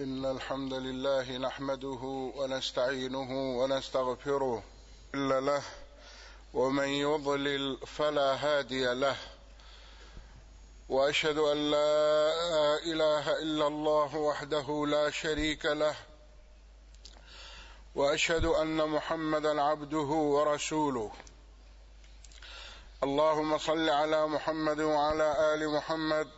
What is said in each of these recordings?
إن الحمد لله نحمده ونستعينه ونستغفره. إلا له. ومن يضلل فلا هادي له. وأشهد أن لا إله إلا الله وحده لا شريك له. وأشهد أن محمدا عبده ورسوله. اللهم صل على محمد وعلى آل محمد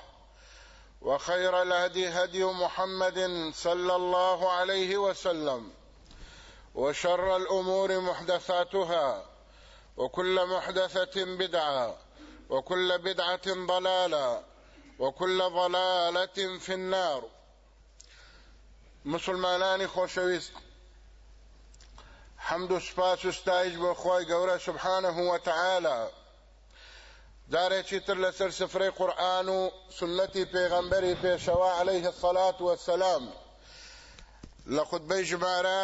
وخير الهدي هدي محمد صلى الله عليه وسلم وشر الأمور محدثاتها وكل محدثة بدعة وكل بدعة ضلالة وكل ضلالة في النار. مسلمانانی خۆشەویست حەمد و سپاس و گەورە سبحانه وتعالى جارێکی تر لەسەر سفرەی قورآن و سنەتی پێغەمبەری پێشەوە عليه الصلاة والسلام. لە خودبەی ژمارە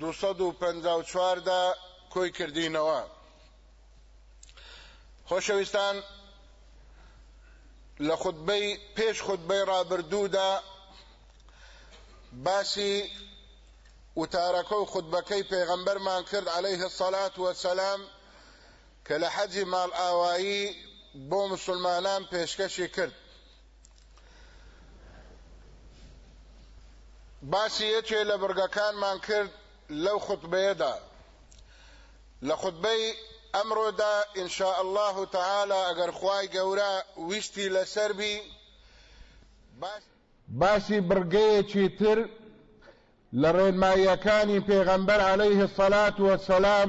254 دا کۆی کردینەوە خۆشەویستان لە خودبەی پێش خودبەی ڕابردوودا باسی وتارەکە و خودبەکەی پێغەمبەرمان کرد عليه الصلاة والسلام کە لە حەجی ماڵ ئاوایی بۆ مسلمانان پێشکەشی کرد. باسی یەکێ لە برگەکانمان کرد لەو خودبەیەدا لە خودبەی ئەمڕۆدا ئینشاء الله تعالى ئەگەر خوای گەورە ویستی لەسەر بی باسی برگەیەکی تر لە ڕێنماییەکانی پێغەمبەر عليه الصلاة والسلام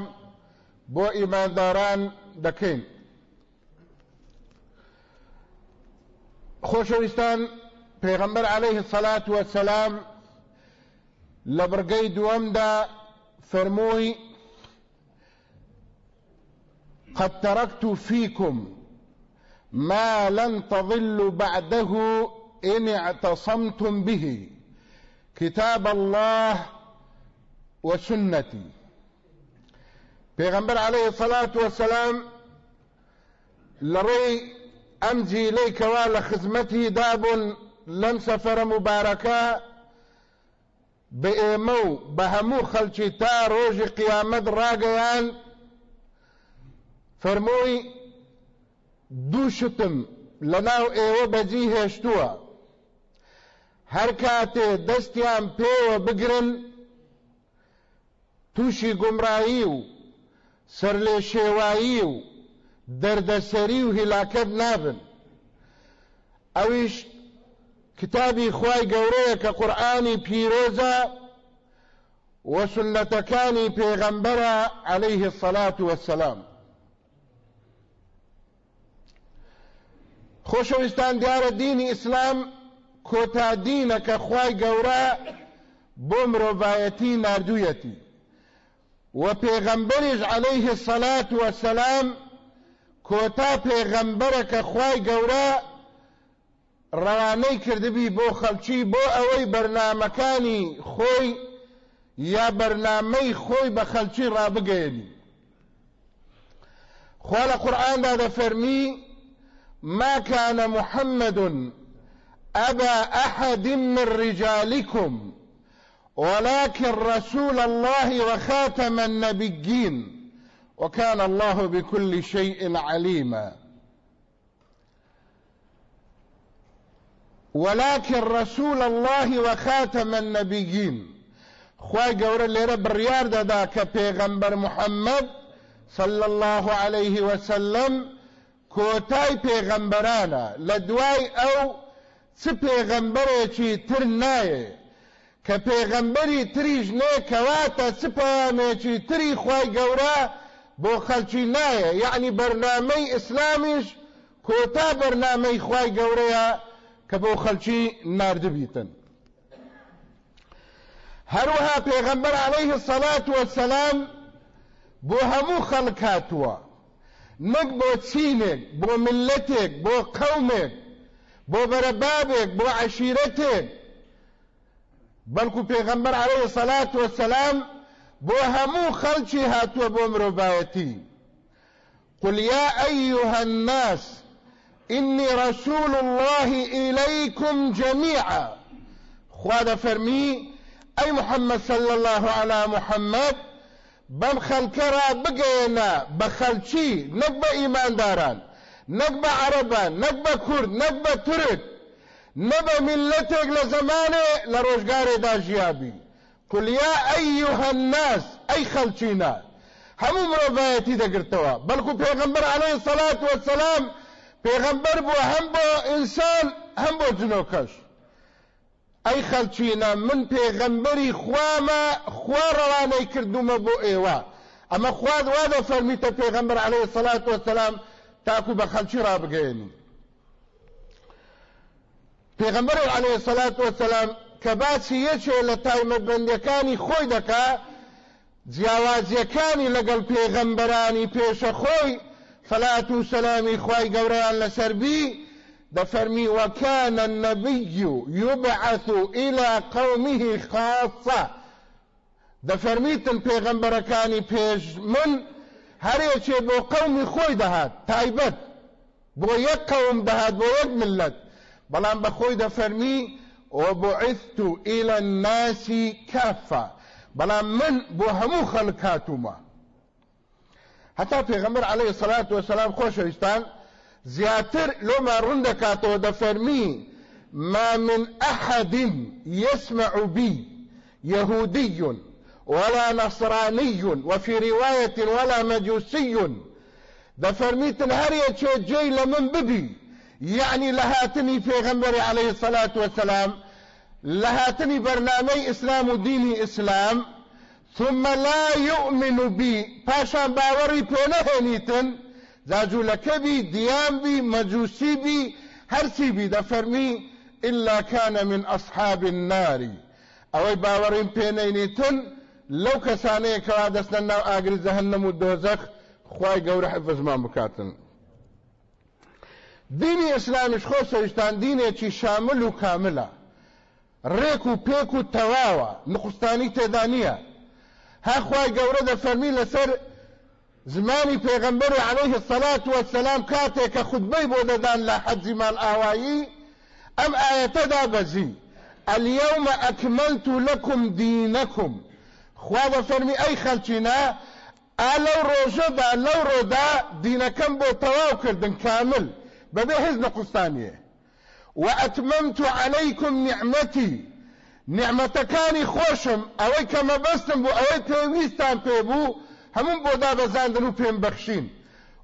بۆ ئیمانداران دەکەین. خۆشەویستان پێغەمبەر عليه الصلاة والسلام برگەی دووەمدا فەرمووی قد تركت فيكم ما لن تضلوا بعده إن اعتصمتم به. كتاب الله وسنتي. پیغمبر عليه الصلاة والسلام لري أمجي ليك وال خزمتي داب لم سفر مباركا بإيمو بهمو خلچي تا روج قيامت راقيان فەرمۆی دوو شتم لەناو ئێوە بەجی هێشتووە هەر کاتێ بگرن تووشی و سەر لێ شێوایی و دەردەسەری و هیلاکەت نابن. ئەویش کتابی خوای گەورەیە کە قورآانی پیرۆزە وسنەتەکانی پێغەمبەرە عليه الصلاة والسلام خۆشەویستان دیارە دینی ئیسلام کۆتا دینە کە خوای گەورە بۆ مرۆڤایەتی نردوویەتی. و پێغەمبەریش عليه الصلاة والسلام کۆتا پێغەمبەرە کە خوای گەورە ڕەوانەی کردبی بۆ خەڵکی بۆ ئەوەی بەرنامەکانی خۆی یا بەرنامەی خۆی بە خەلکی ڕابگەێنی خوا لە قورآاندا دەفەرمی ما كان محمد أبا أحد من رجالكم ولكن رسول الله وخاتم النبيين وكان الله بكل شيء عليما. ولكن رسول الله وخاتم النبيين. خوای گەورە لێرە بڕیار دەدا کە محەممەد صلى الله عليه وسلم کۆتای پێغەمبەرانە لە دوای ئەو چ پێغەمبەرێکی کە پێغەمبەری تریش نێکەواتە چ پامێکی تری خوای گەورە بۆ خەلکی نایە. یعنی بەرنامەی ئیسلامیش کۆتا بەرنامەی خوای گەورەیە کە بۆ خەلکی نردبیتن هەروها پێغەمبەر عليه الصلاة والسلام بۆ هەموو خەڵک هاتووە. نەک بۆ چینێک بۆ ملەتێک بۆ قەومێک بۆ بەرەبابێک بۆ عەشیرەتێک بەڵکو پێغەمبەر عليه الصلاة والسلام بۆ هەموو خەڵکی هاتووە بۆ مرۆڤایەتی قل يا أيها الناس إني رسول الله إليكم جميعا خواد فرمي أي محمد صلى الله على محمد بم خلکرا بگینا بخلچی نک با ایمانداران نک با عربان نک با کرد نک با ترک. نبا ملتك لزمانه لروشگار دا جيابي قل يا أيها الناس أي خلچينا. همو مرضايتي دا قرتوا بلكو پیغمبر عليه الصلاة والسلام پیغمبر بو هم بو انسان هم بو جنوكش ئەی خەلچینە من پێغەمبەری خوامە خوا ڕەوانەی کردومە بۆ ئێوە ئەمە خوا وا دەفەرمیتە پێغەمبەر عليه الصلاة والسلام تاکو بە خەلکی ڕابگەێنی پێغەمبەر عليه الصلاة والسلام کە باسی یەکێ لە تایمەتبەندیەکانی خۆی دەکا جیاوازیەکانی لەگەڵ پێغەمبەرانی پێشە خۆی فەلات و سەلامی خوای گەورەیان لەسەربی دفرمي وكان النبي يبعث إلى قومه خاصة. دفرميتن پیغمبر كاني پیش من هريچه بو قومي خوي دهات تايبت بو يك قوم دهات بو يك ملت. بلان بخوي دفرمي وبعثت إلى الناس كافة. بلان من خلقاتما حتى پیغمبر عليه الصلاة والسلام خوش وستان زياتر لما رندك دفرمي ما من أحد يسمع بي يهودي ولا نصراني وفي رواية ولا مجوسي. دفرميت هرية جي لمن ببي. يعني لهاتني في غنبري عليه الصلاة والسلام لهاتني برنامج إسلام وديني إسلام ثم لا يؤمن بي باشان باوري بينهنيتن زاجولەکە بی دیان بی مەجووسی بی هەرچی بی إلا كان من أصحاب النار. ئەوەی باوەڕین پێنەینیتن لەو کەسانەیە کەوا دەستە ناو ئاگری زەهنەم و دۆزەخ خوای گەورە حفزمان دینی ئیسلامیش خۆ سەویستان دینێکی شامل و کاملە. ڕێک و پێک و تەواوە. نخستانی تێدا نییە. ها خوای گەورە دەفەرمی لەسەر زمانی پێغەمبەر عليه الصلاة والسلام کاتێک کە خودبەی بۆ دەدان لە حەجی مال ئاوایی ئەم ئاەتەدا بەزی. اليوم أكملت لكم دينكم. خوا دەفەرمی ئەی خەلچینە ئا لەو ڕۆژەدا لەو ڕۆدا دینەکەم بۆ تەواو کردن کامل. بەبێ هیچ نەقستانیە وأتممت عليكم نعمتي. نعمتەکانی خۆشم ئەوەی کە مەبەستم بوو ئەوەی پێویستان پێ بوو همون بۆ دابەزاندن و پێم بەخشین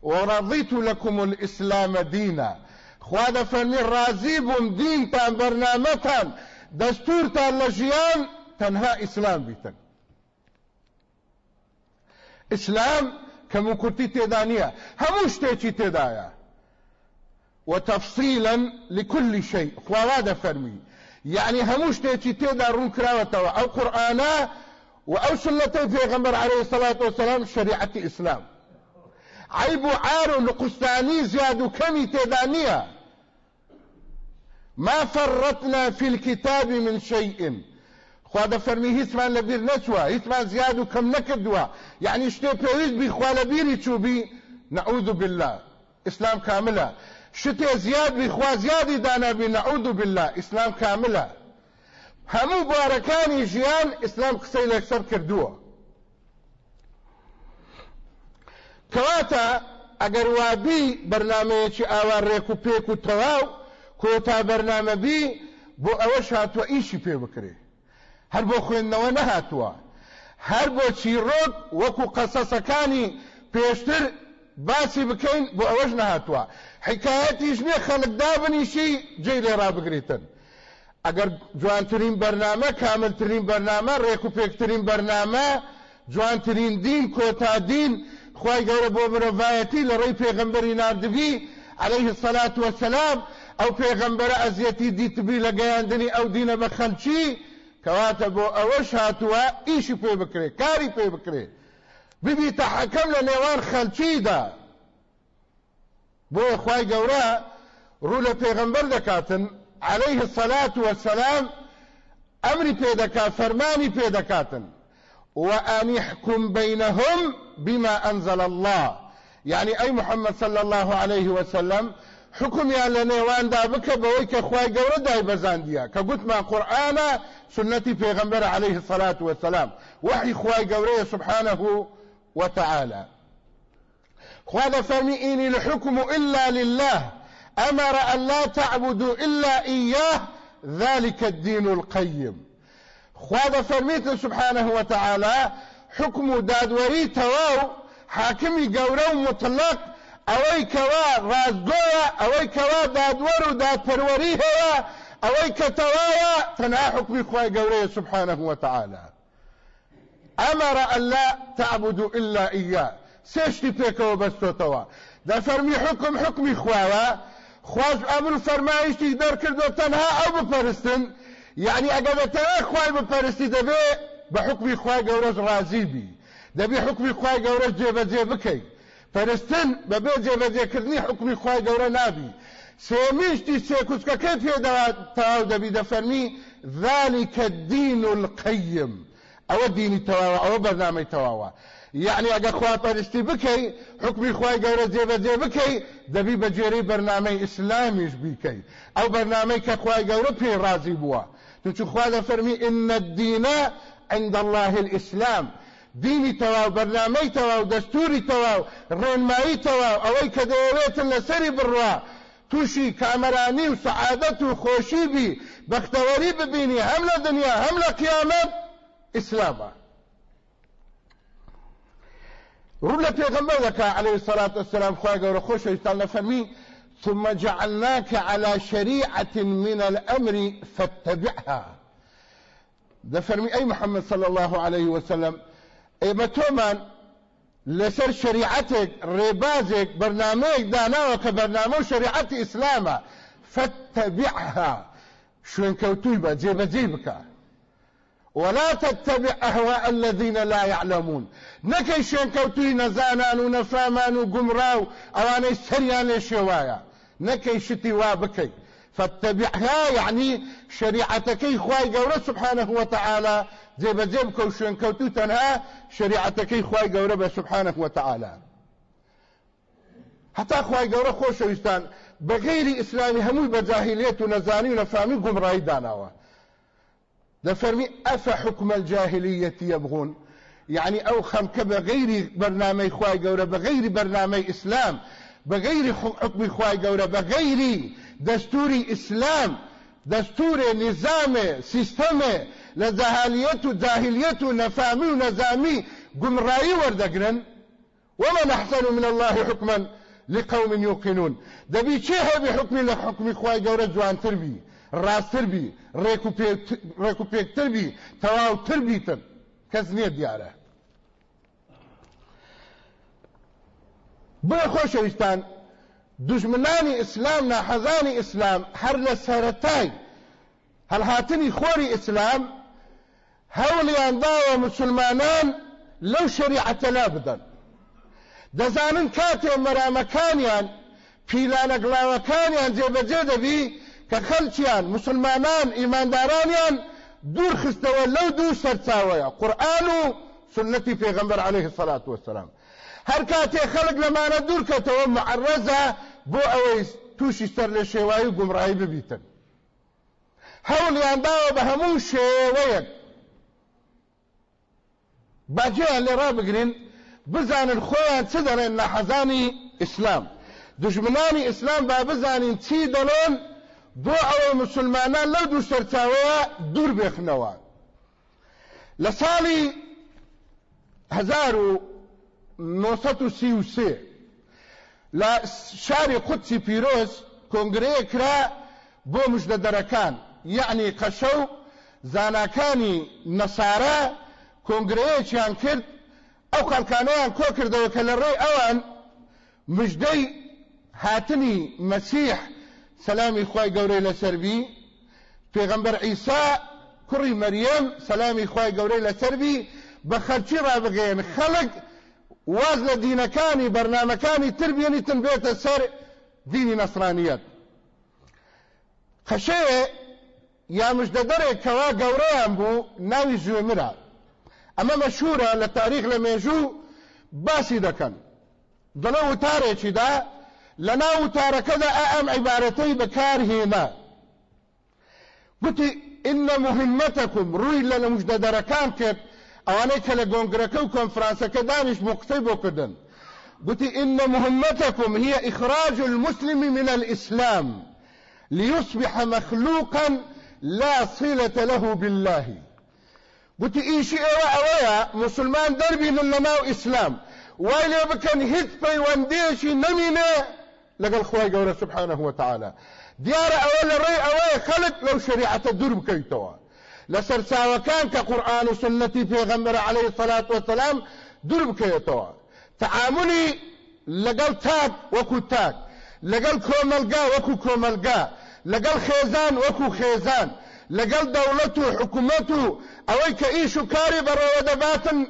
وڕضیت لكم الإسلام دينا. خوا دەفەرمی ڕازی بووم دینتان بەرنامەتان دەستورتان لە ژیان تەنها ئیسلام بیتن ئیسلام کەم و کورتی تێدا هەموو وتفصيلا لكل شيء. خوا دەفەرمی يعني هەموو شتێکی تێدا ڕوون کراوەتەوە ئەو قورآانە وأو سنتي غمر عليه الصلاة والسلام شريعة إسلام عيب عار نقستاني زياد كمي تدانية ما فرطنا في الكتاب من شيء. خوا دەفەرمی هیچمان لەبیر نەچووە هیچمان زیاد و کەم نەکردووە یعنی شتێ پێویست بی خوا لە بیری چوبی. نعوذ بالله. اسلام کاملە شتێ زیاد بی خوا زیادی دانابی نعوذ بالله اسلام کاملە. هەموو بوارەکانی ژیان ئیسلام قسەی لەکسەر کردووە. کەواتە ئەگەر وابی بەرنمەیەکی ئاوا ڕێک و پێک و تەواو کۆتا بەرنامەبی بۆ ئەوە هاتووە ئیشی پێ بکرێ. هەر بۆ خوێندنەوە نەهاتووە. هەر بۆ چیرۆک وەکو قەسەسەکانی پێشتر باسی بکەین بۆ ئەوەش نەهاتووە. حکایەتیش نییە خەڵک دابنیشی جێ لێ ڕابگریتن ئەگەر جوانترین بەرنامە کاملترین بەرنامە ڕێک و پێکترین بەرنامە جوانترین دین کۆتا دین خی گەورە بۆ مرۆڤایەتی لە ڕێی پێغمبەری نردبی عليه الصلاة والسلام ئەو پێغمبەرە ئەزیەتی دیتبی لە گەیاندنی ئەو دینە بە خەلچی کەواتە بۆ ئەوەش هاتووە ئیشی پێ بکرێ کاری پێ بکرێ. ببی تەحەکەم لە نێوان خەلچیدا بۆ خی گەورە ڕوو لە دەکاتن عليه الصلاة والسلام أمر بيدكا فرماني بيدكاتن وأن يحكم بينهم بما أنزل الله. يعني أي محمد صلى الله عليه وسلم حكم يا لنيوان دا بك بويك خواي قورة داي بزانديا كقلت ما قرآن سنتي پیغمبر عليه الصلاة والسلام. وحي خواي قورة سبحانه وتعالى. فرمي إني الحكم إلا لله. أمر أن لا تعبدوا إلا إياه. ذلك الدين القيم. خواد فرميت سبحانه وتعالى. حكم دادوري تواو. حاكمي قورو مطلق. أوي كوا رازقويا. أوي كوا دادور داد پروري هوا أوي كتوايا. تنها حكمي خواي سبحانه وتعالى. أمر أن لا تعبدوا إلا إياه. بستو توا دا فرمي حكم حكمي خواوا خواش أمر فرمایشتی در کردو تنها أو بپرستن یعنی اگر تنها خوای بپرستی دبی به حکمی خوای گورز راضی بی دبی حکمی خوای گورز جێبەجێ بکەی پەرستن بەبێ جێبەجێکردنی حکمی خوای گەورە نابی سێمیشتی سێکوچکەکەی پێدەوا تەواو دەبی دەفەرمی ذلك الدين القيم. ئەوە دینی تەواوە ئەوە بەرنامەی تەواوە. یعنی ئەگە خواپەرستی بکەی حکمی خوای گەورە جێبەجێ بکەی دەبی بە جێرەی بەرنامەی ئیسلامیش بیکەی. ئەو بەرنامەی کە خوای گەورە پێ ڕازی بووە. توچ خوا ئین الدین عند الله الإسلام. دینی تەواو بەرنامەی تەواو دەستوری تەواو ڕێنمایی تەواو ئەوەی کە دەیەوێتن لەسەری بڕوا. تووشی کامەرانی و سعادەت و خۆشی بی بەختەوەری ببینی هەم ئیسلامە رولا پیغمبر عليه الصلاة والسلام خواه قول خوش ويستعلنا فرمي ثم جعلناك على شريعة من الأمر فاتبعها. ده فرمي أي محمد صلى الله عليه وسلم أي متوما لسر شريعتك ربازك برنامج داناوك برنامج شريعة إسلام فاتبعها. شو انكوتوي بجيب جيبك؟ ولا تتبع أهواء الذين لا يعلمون. نكي شين كوتوي نزانان ونفامان وقمراو أواني سريان لشوايا نكي شتي وابكي. فاتبعها يعني شريعتكي خواي قورة سبحانه وتعالى. جيب جيب كوشين كوتو تنها شريعتكي خواي قورة سبحانه وتعالى. حتى خواي قورة خوش ويستان بغير إسلامي هموي بجاهلية ونزاني ونفامي قمراي داناوه دفرمي أفحكم الجاهلية يبغون؟ يعني أو خمك بغير برنامج خواي قورة بغير برنامج إسلام بغير حكم خواي قورة بغير دستور إسلام دستور نظام سيستم لجاهلية جاهلية نفامي ونزامي قمرائي وردقرن. ومن أحسن من الله حكما لقوم يوقنون. دبي چه بحكم لحكم خواي قورة جوان تربي؟ ڕاستتر بی ڕێک و پێکتر بی تەواوتر بیتن. کەس نییە دیارە. بۆ خۆشەویستان دژمنانی ئیسلام ناحەزانی ئیسلام هەر لە سەرەتای هەڵهاتنی خۆری ئیسلام هەوڵیان داوە مسلمانان لەو شریعەتە لا بدەن دەزانن کاتێ مەرامەکانیان پیلانە گڵاوەکانیان جێبەجێ دەبی کە خەلچیان مسلمانان ئیماندارانیان دوور خستەوە لەو دوو سەرچاوەیە قورآن و سنەتی پێغەمبەر عليه الصلاة والسلام هەر کاتێ خەڵک لەمانە دوور کەتەوە معرەزە بۆ ئەوەی تووشی سەر لە شێوایی و گومڕایی ببیتن. هەوڵیان داوە بە هەموو شێوەیەک. باجیان لێ ڕابگرین بزانن خۆیان چ دەڵێن لە حەزانی ئیسلام ئیسلام با بزانین چی بۆ ئەوەی مسلمانان لەو دوو سەرچاوەیە دوور بێخنەوە. لە ساڵی 1933 لە شاری قودسی پیرۆز کۆنگرەیە کرا بۆ مژدەدەرەکان یعنی قەشە و زاناکانی نەسارە کۆنگرەیەکیان کرد. ئەو خەڵکانەیان کۆ کردەوە کە لە ڕێی ئەوان مژدەی هاتنی مەسیح سەلامی خی گەورەی لەسەربی پێغەمبەر ئیسا کوڕی مەریەم سەلامی خی گەورەی لەسەربی بە خەرچی ڕابگەیەن خەڵک واز لە دینەکانی بەرنمەکانی تربیێنی تن بێتە سەر دینی نەسرانیت. خەشەیە یامژدە دەرێک کەوا گەورەیان بوو ناوی ژێمرە ئەمە مەشهورە لە تاریخ لە مێژوو باسی دەکەن. دڵە وتارێکیدا لە ناو وتارەکەدا ئەم عیبارەتەی بەکارهێنا گوتی إن مهمتكم ڕووی لە مژدە دەرەکان کرد ئەوانەی کە لە گۆنگرەکە و کۆنفرانسەکە دانیش مقتەی بۆ کردن قلت إن مهمتكم هي إخراج المسلم من الإسلام ليصبح مخلوقا لا صلة له بالله. قلت إيشي إيوة أويا مسلمان دربي لنماو إسلام. وإلي بكن هيت بيوانديشي نمينة لقال خواي قوله سبحانه وتعالى ديار أول الري أوي خلق لو شريعة الدرب كيتوا. لسر ساوكان كقرآن وسنتي في غمر عليه الصلاة والسلام درب كيتوا. تعاملي لقال تاك وكو تاك لقال كوملقا وكو كوملقا لقال خيزان وكو خيزان لقال دولته حكومته أوي كإيشو كاري برا ودباتن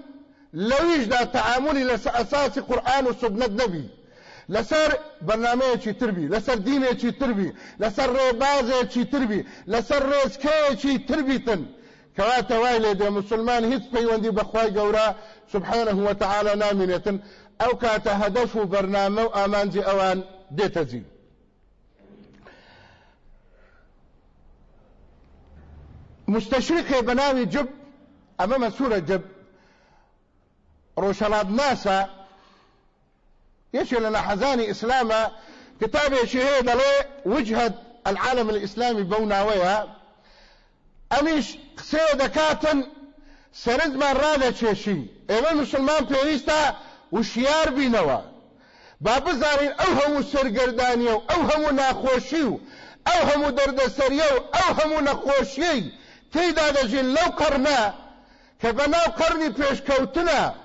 لويش دا تعاملي لأساس قرآن وسنة نبي. لەسەر بەنامەیەکی تربی لەسەر دینێکی تربی لەسەر ڕێبازێکی تربی لەسەر ڕێزکەیەکی تربیتن کەواتە وای لێ دێ مسلمان هیچ پەیوەندی بەخوای گەورە سبحانه وتعالى نامینێتن. ئەو کاتە هەدەف و بەرنامە و ئامانجی ئەوان دێتە جی. مستشرقێ بەناوی جب ئەمە مەسوورە جب. ڕۆژهەڵات ناسە لنا حزاني إسلاما كتاب يشهد لي وجهة العالم الإسلامي بوناويها أميش سيدة كاتن سرد من رادة شيشي. إيمان مسلمان بيريستا وشيار بينوا. بابزارين أو همو سرگردانيو أو همو ناخوشيو أو همو دردسريو أو همو نخوشي تيدا دجين لو قرنا كبناو قرني پیش كوتنا.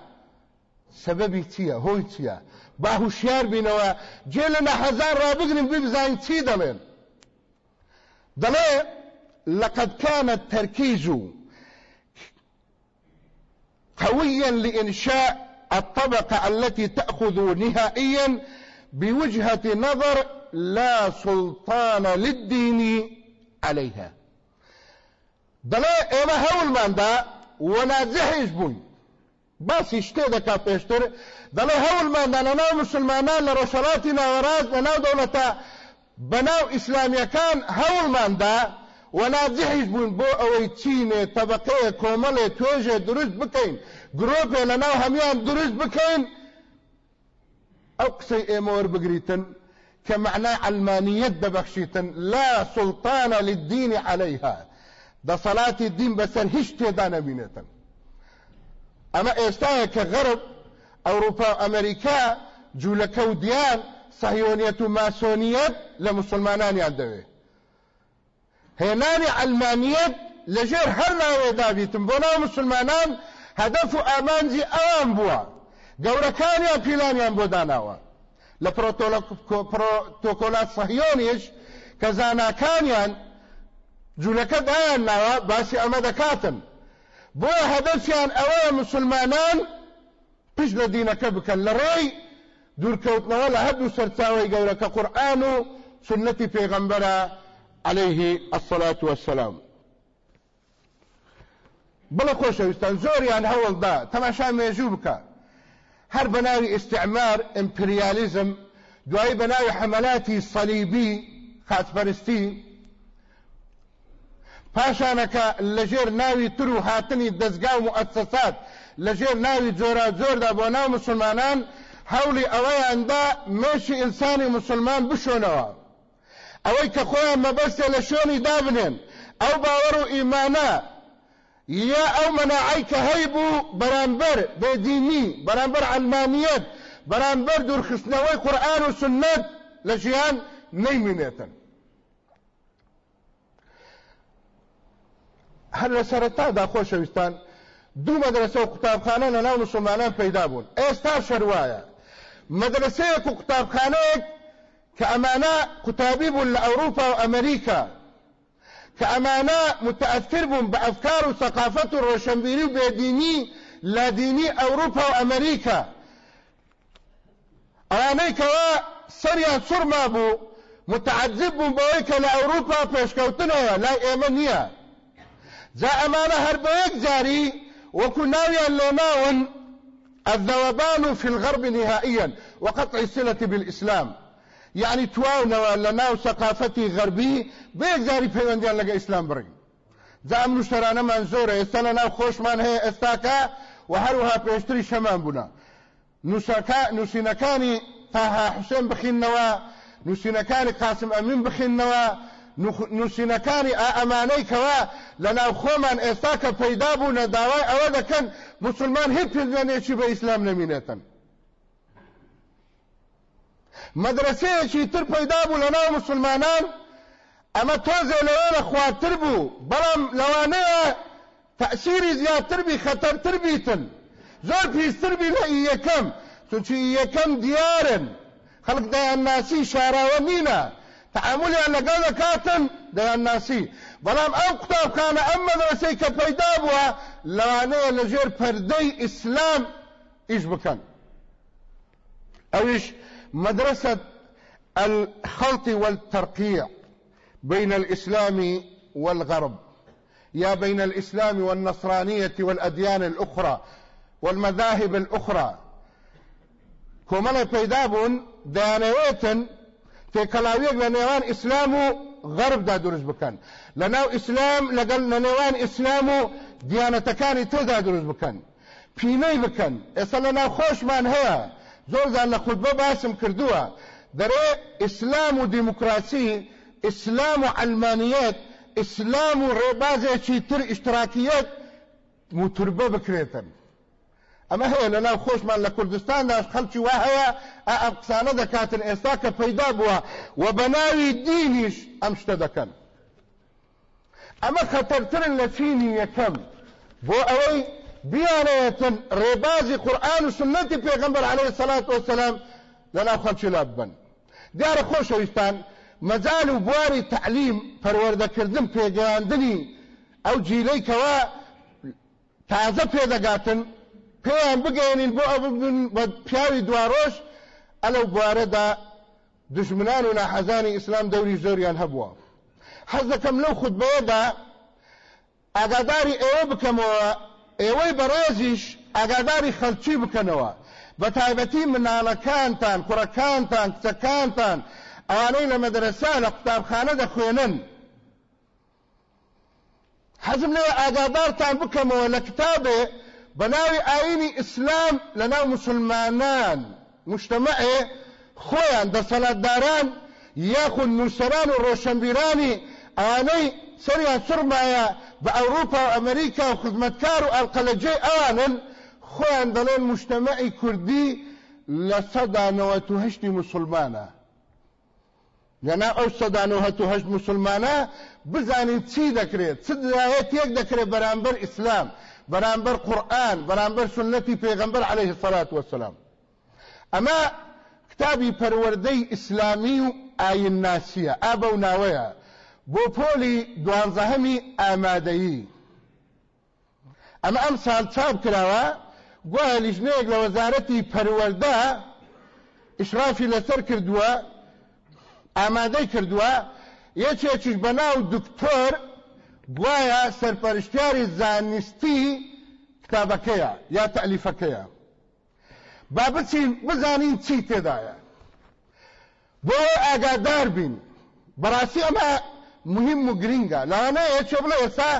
سببي تيا هوي تيا. با هوشیار بینەوە. جێ لە نەحەزار ڕابگرین ببزانین چی دەڵێن دەڵێ لقد كان التركيز قويا لإنشاء الطبقة التي تأخذ نهائيا بوجهة نظر لا سلطان للدين عليها. دەڵێ ئێمە هەوڵماندا وە ناجحیش بووین. باسی شتێ دەکا پێشتر دەڵێ هەوڵماندا لە ناو مسلمانان لە ڕۆژەڵاتی ناوەڕاست لە ناو دەوڵەتە بەناو ئیسلامیەکان هەوڵماندا وەناجحیش بوون بۆ ئەوەی چینێ تەبقەیە کۆمەڵێ توێژێ دروست بکەین گرۆپێ لە ناو هەمیان دروست بکەین ئەو قسەی ئێمە وەربگریتن کە معنای دەبەخشیتن لا سلطانە للدین عليها دەسەڵاتی دین بەسەر هیچ تێدا نەبینێتن ئەمە ئێستاە کە غەرب ئەوروپا ئەمریکا جوولەکە و دیان سەهیۆنیەت و ماسۆنیەت لە مسلمانانیان دەوێت هێنانی ئەلمانیەت لەژێر هەر ناوێ دابیتم بۆ ناو مسلمانان هەدەف و ئامانجی ئەوان بووە. گەورەکانیان پیلانیان بۆ داناوە. لە پرۆتۆکۆلات سەهیۆنیش کە زاناکانیان جوولەکە دایان ناوە باسی ئەمە دەکاتن. بۆ هەدەفیان ئەوەیە مسلمانان پش لە دینەکە بکەن. لە ڕێی دوورکەوتنەوە لە هەردوو سەرچاوی گەورەکە قورآن و عليه الصلاة والسلام. بڵە خۆشەویستان زۆریان هەوڵدا تەماشا مێژوو بکە. هەر بەناوی ئستعمار ئیمپریالیزم دوایی بەناوی حملاتی سەلیبی خاتپەرستی پاشانەکە لەژێر ناوی تر و هاتنی دەستگا و مؤسسات لەژێر ناوی جۆرا جۆردا بۆ ناو مسلمانان هەولی ئەوەیاندا مێشی ئینسانی مسلمان بشۆنەوە. ئەوەی کە خۆیان مەبەستێ لە شوێنی دابنێن ئەو باوەڕ و ئیمانە یا ئەو مەناعی کە هەی بوو بەرامبەر بێدینی بەرامبەر علمانیت بەرامبەر دوورخستنەوەی قورآن و سنت لە ژیان نەیمینێتن. هەر لە سەرەتادا خۆشەویستان دوو مەدرسە و قوتابخانە لە ناو مسلمانان پەیدا بوون. ئێستا شەروایە. مەدرسەیەک و قوتابخانەیەک کە ئەمانە قوتابی بوون لە ئەوروپا و ئەمریکا. کە ئەمانە متأثر بوون بە ئەفکار و سەقافەت و ڕۆشنبیری و بێدینی لە دینی ئەوروپا و ئەمریکا. ئەوانەی کەوا سەریان سوڕما بوو متعجب بوون بەوەی کە لە ئەوروپا پێشکەوتنەوە لای ئێمە جا ئەمانە هەر بە یەک جاری الذوبان في الغرب نهائيا وقطع الصلة بالإسلام. يعني تواونەوە لە ناو سەقافەتی غەربی بەیەک جاری پەیوەندیان لەگە ئیسلام بڕین جا ئەم نوشتەرانەمان زۆرە ئێستا لە ناو خۆشمان هەیە ئێستاکە و هەروها پێشتری شەمان بوونا نووسینەکانی تاها حوسێن بخینەوە نووسینەکانی قاسم ئەمین بخینەوە نووسینەکانی ئەمانەی کەوا لە ناو خۆمان ئێستا کە پەیدا بوونە داوای ئەوە دەکەن مسلمان هیچ پێزانێکی بە ئیسلام نەمینێتن. مەدرسەیەکی تر پەیدا بوو لە ناو مسلمانان ئەمە تۆزێ لەوە لە خوارتر بوو بەڵام لەوانەیە تەسیری زیاتر بی خەتەرتر بیتن. زۆر پیستر بی لە یەکەم. چونچی یەکەم دیارن. خەڵک دەیان ناسی شاراوە نینە تعاملیان لەگەڵ دەکاتن ناسی بەڵام ئەو قوتابخانە ئەم مەدرسەی کە پەیدا بووە لەوانەیە لەژێر پەردەی ئیسلام ئیش بکەن ئەویش مدرسة الخلط والترقيع بين الإسلام والغرب. یا بين الإسلام والنصرانية والأديان الأخرى والمذاهب الأخرى. کۆمەڵە پەیدابوون دەیانەوێتن تێکەڵاویەک لە نێوان ئیسلام و غەربدا دروست بکەن. لە ناو ئیسلام لەگەڵ لە نێوان ئیسلام و دیانەتەکانی تێدا دروست بکەن. پینەی بکەن. ئێستا لە ناو خۆشمان هەیە. زۆرزان باسم کردووە. دەرێ ئیسلام و دیموکراسی ئیسلام و علمانیت ئیسلام و ڕێبازێکی تر ئیشتراکیت موتوربە بکرێتن. هەیە لە ناو خۆشمان لە کوردستاندا خەڵکی وا هەیە ئەم قسانە دەکاتن ئێستا کە پەیدا بووە و بە ناوی دینیش ئەم شتە دەکەن ئەمە خەتەرترن لە چینی یەکەم بۆ ئەوەی بیانەتن ڕێبازی قورآن و سنەتی پێغمبەر عليه الصلاة والسلام لە ناو خەڵکی لا ببن دیارە خۆشەویستان مەجال و بواری تعلیم پەروەردەکردن پێگەیاندنی ئەو جیلەی کەوا تازە پێدەگاتن پێیان بگەێنین بۆ ئەو بە پیاوی دوڕۆژ ئەلەو بوارەدا دژمنان و ناحەزانی ئیسلام دەوری زۆریان هەبووە. حەز دەکەم لەو خودبەیەدا ئاگاداری ئێوە بکەمەوە ئێوەی بەڕێزیش ئاگاداری خەلکی بکەنەوە. بە تایبەتی مناڵەکانتان کوڕەکانتان کچەکانتان ئەوانەی لە مەدرسە لە قوتابخانە دەخوێنن. حەزم لێ ئاگادارتان بکەمەوە لە کتابێ بەناوی ئاینی ئیسلام لە ناو مسلمانان مشتمعێ خۆیان دەسەڵاتداران یاخود نووسەران و ڕۆشنبیرانی ئەوانەی سەریان سرمایە بە ئەوروپا و ئەمریکا و خزمەتکار و ئەلقەلەجێ ئەوانن خۆیان دەڵێن مشتمەعی کوردی لە سەدا نەوەتوهشتی مسلمانە لەنا ئەو سەدا نەوەتوهشت مسلمانە بزانین چی دەکرێت چ دایەت یەک دەکرێت بەرامبەر بەرامبەر قورآن بەرامبەر سنەتی پێغەمبەر عليه الصلاة والسلام ئەمە کتابی پەروەردەی ئیسلامی و ئاین ناسیە ئابە و ناوەیە. بۆ پۆلی دوانزەهەمی ئامادەیی. ئەمە ئەم ساڵ چاپ کراوە گوایە لیژنەیەک لە وەزارەتی پەروەردە ئیشرافی لەسەر کردووە ئامادەی کردووە. یەکێکیش بەناو دکتۆر گوایە سەرپەرشتیاری زانستی کتابەکەیە یا تەلیفەکەیە. با بچین بزانین چی تێدایە. بۆ ئاگادار بین بەڕاستی ئەمە مهم و گرینگە. لەوانەیە چێ بڵێ ئێستا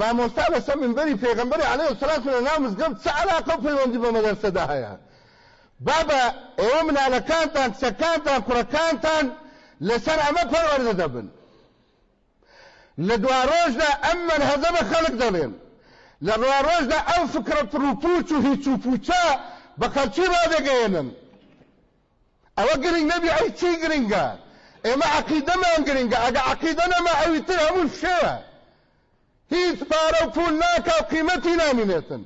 مامۆستا بەسەر منبەری پێغەمبەری عەلەیهی سەلات لە ناو مزگەوت چه عەلاقە و پەیوەندی بە مەدەرسەدا هەیە. بابە ئێوە منالەکانتان کچەکانتان کوڕەکانتان لەسەر ئەمە پەروەردە دەبن. لە ڕۆژدا ئەم بە خەڵک دەڵێن. لە ڕۆژدا ئەو فکرە پڕوپوچ و هیچ و پوچە بە خەڵکی ڕادەگەێنن ئەوە گرنگ نەبی ئەی چی گرنگە؟ ئێمە عقیدەمان گرنگە. ئەگە عقیدە نەما ئەوی تر هەموو شەیە هیچ پارە و پول ناکە و قیمەتی نامینێتن.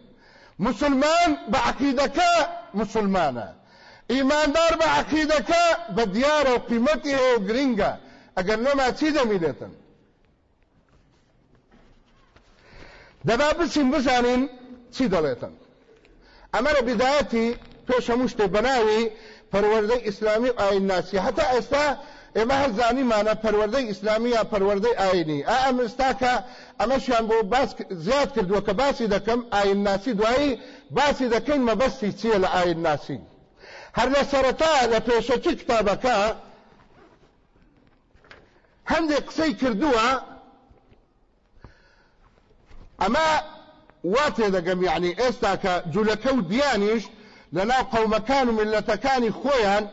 مسلمان بە عقیدەکە مسلمانە. ئیماندار بە عقیدەکە بە دیارە و قیمەتی هەیە گرنگە. ئەگەر نەما چی دەمینێتن؟ دەبا بچین بزانین چی دەڵێتن. ئەمە لە بدایەتی پێش هەموو شتێ بەناوی پەروەردەی ئیسلامی ئاین ناسی. هەتا ئێستا ئێمە هەر زانیمانە پەروەردەی ئیسلامی یا پەروەردەی ئاینی. ئا ئەم ئێستاکە ئەمەشیان بۆ زیاد کردووە کە باسی دەکەم ئاین ناسی دوایی باسی دەکەین مەبەستی چییە لە ئاین ناسی. هەر لە سەرەتا لە پێشەکی کتابەکە هەندێک قسەی کردووە ئەمە وا تێدەگەم یعنی ئێستا کە جوولەکە و دیانیش لەناو قەومەکان و ملەتەکانی خۆیان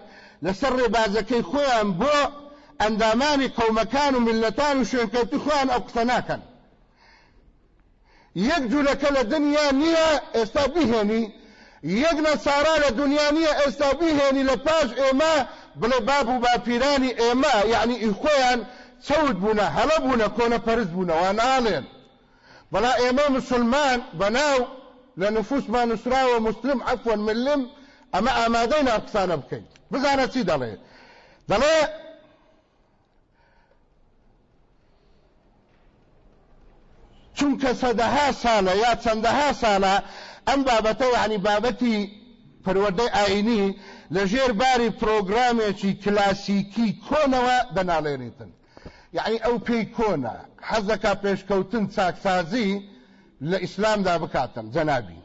لەسەر ڕێبازەکەی خۆیان بۆ ئەندامانی قەومەکان و ملەتان و شوێنکەوتی خۆیان ئەو قسە ناکەن. یەک جوولەکە لە دنیا نییە ئێستا بهێنی یەک نەسارا لە دنیا نییە ئێستا بهێنی لە پاش ئێمە بڵێ باب و باپیرانی ئێمە یعنی ئیخۆیان چەوت بوونە هەڵە بوونە کۆنە پەرست بوونەوە ناڵێن. بەڵا ئێمە مسلمان بەناو لە نفوسمان نووسراوە مسلم عفوان ملم ئەمە ئامادەی ناقسانە بکەین. بزانە چی دەڵێ؟ دەڵێ چونکە سەدەها ساڵە یا چەندەها ساڵە ئەم بابەتە یعنی بابەتی پەروەردەی ئاینی لە ژێر باری پرۆگرامێکی کلاسیکی کۆنەوە دەناڵێنیتن یعنی ئەو پێی کۆنە. حەزەکە پێشکەوتن چاکسازی لە ئیسلامدا بکاتن جەنابی.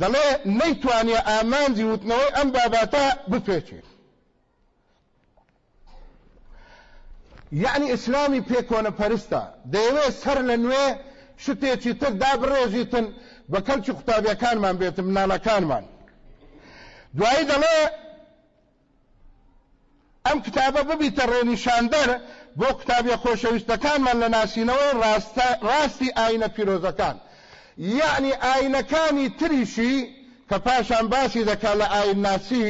دەڵێ نەیتوانێ ئامانجی وتنەوەی ئەم باباتە بپێچێ یعنی ئیسلامی پێکۆنە پەرستە. دەیەوێت سەر لە نوێ شتێکی تر دابڕێژیتن بە کەلکی قوتابیەکانمان بێتن مناڵەکانمان. دوایی دەڵێ ئەم کتابە ببیتە ڕێنیشاندەر بۆ کتابی خۆشەویستەکانمان لە ناسینەوەی ڕاستی ئاینە پیرۆزەکان یعنی ئاینەکانی تریشی کە پاشان باسی دەکا لە ئاین ناسی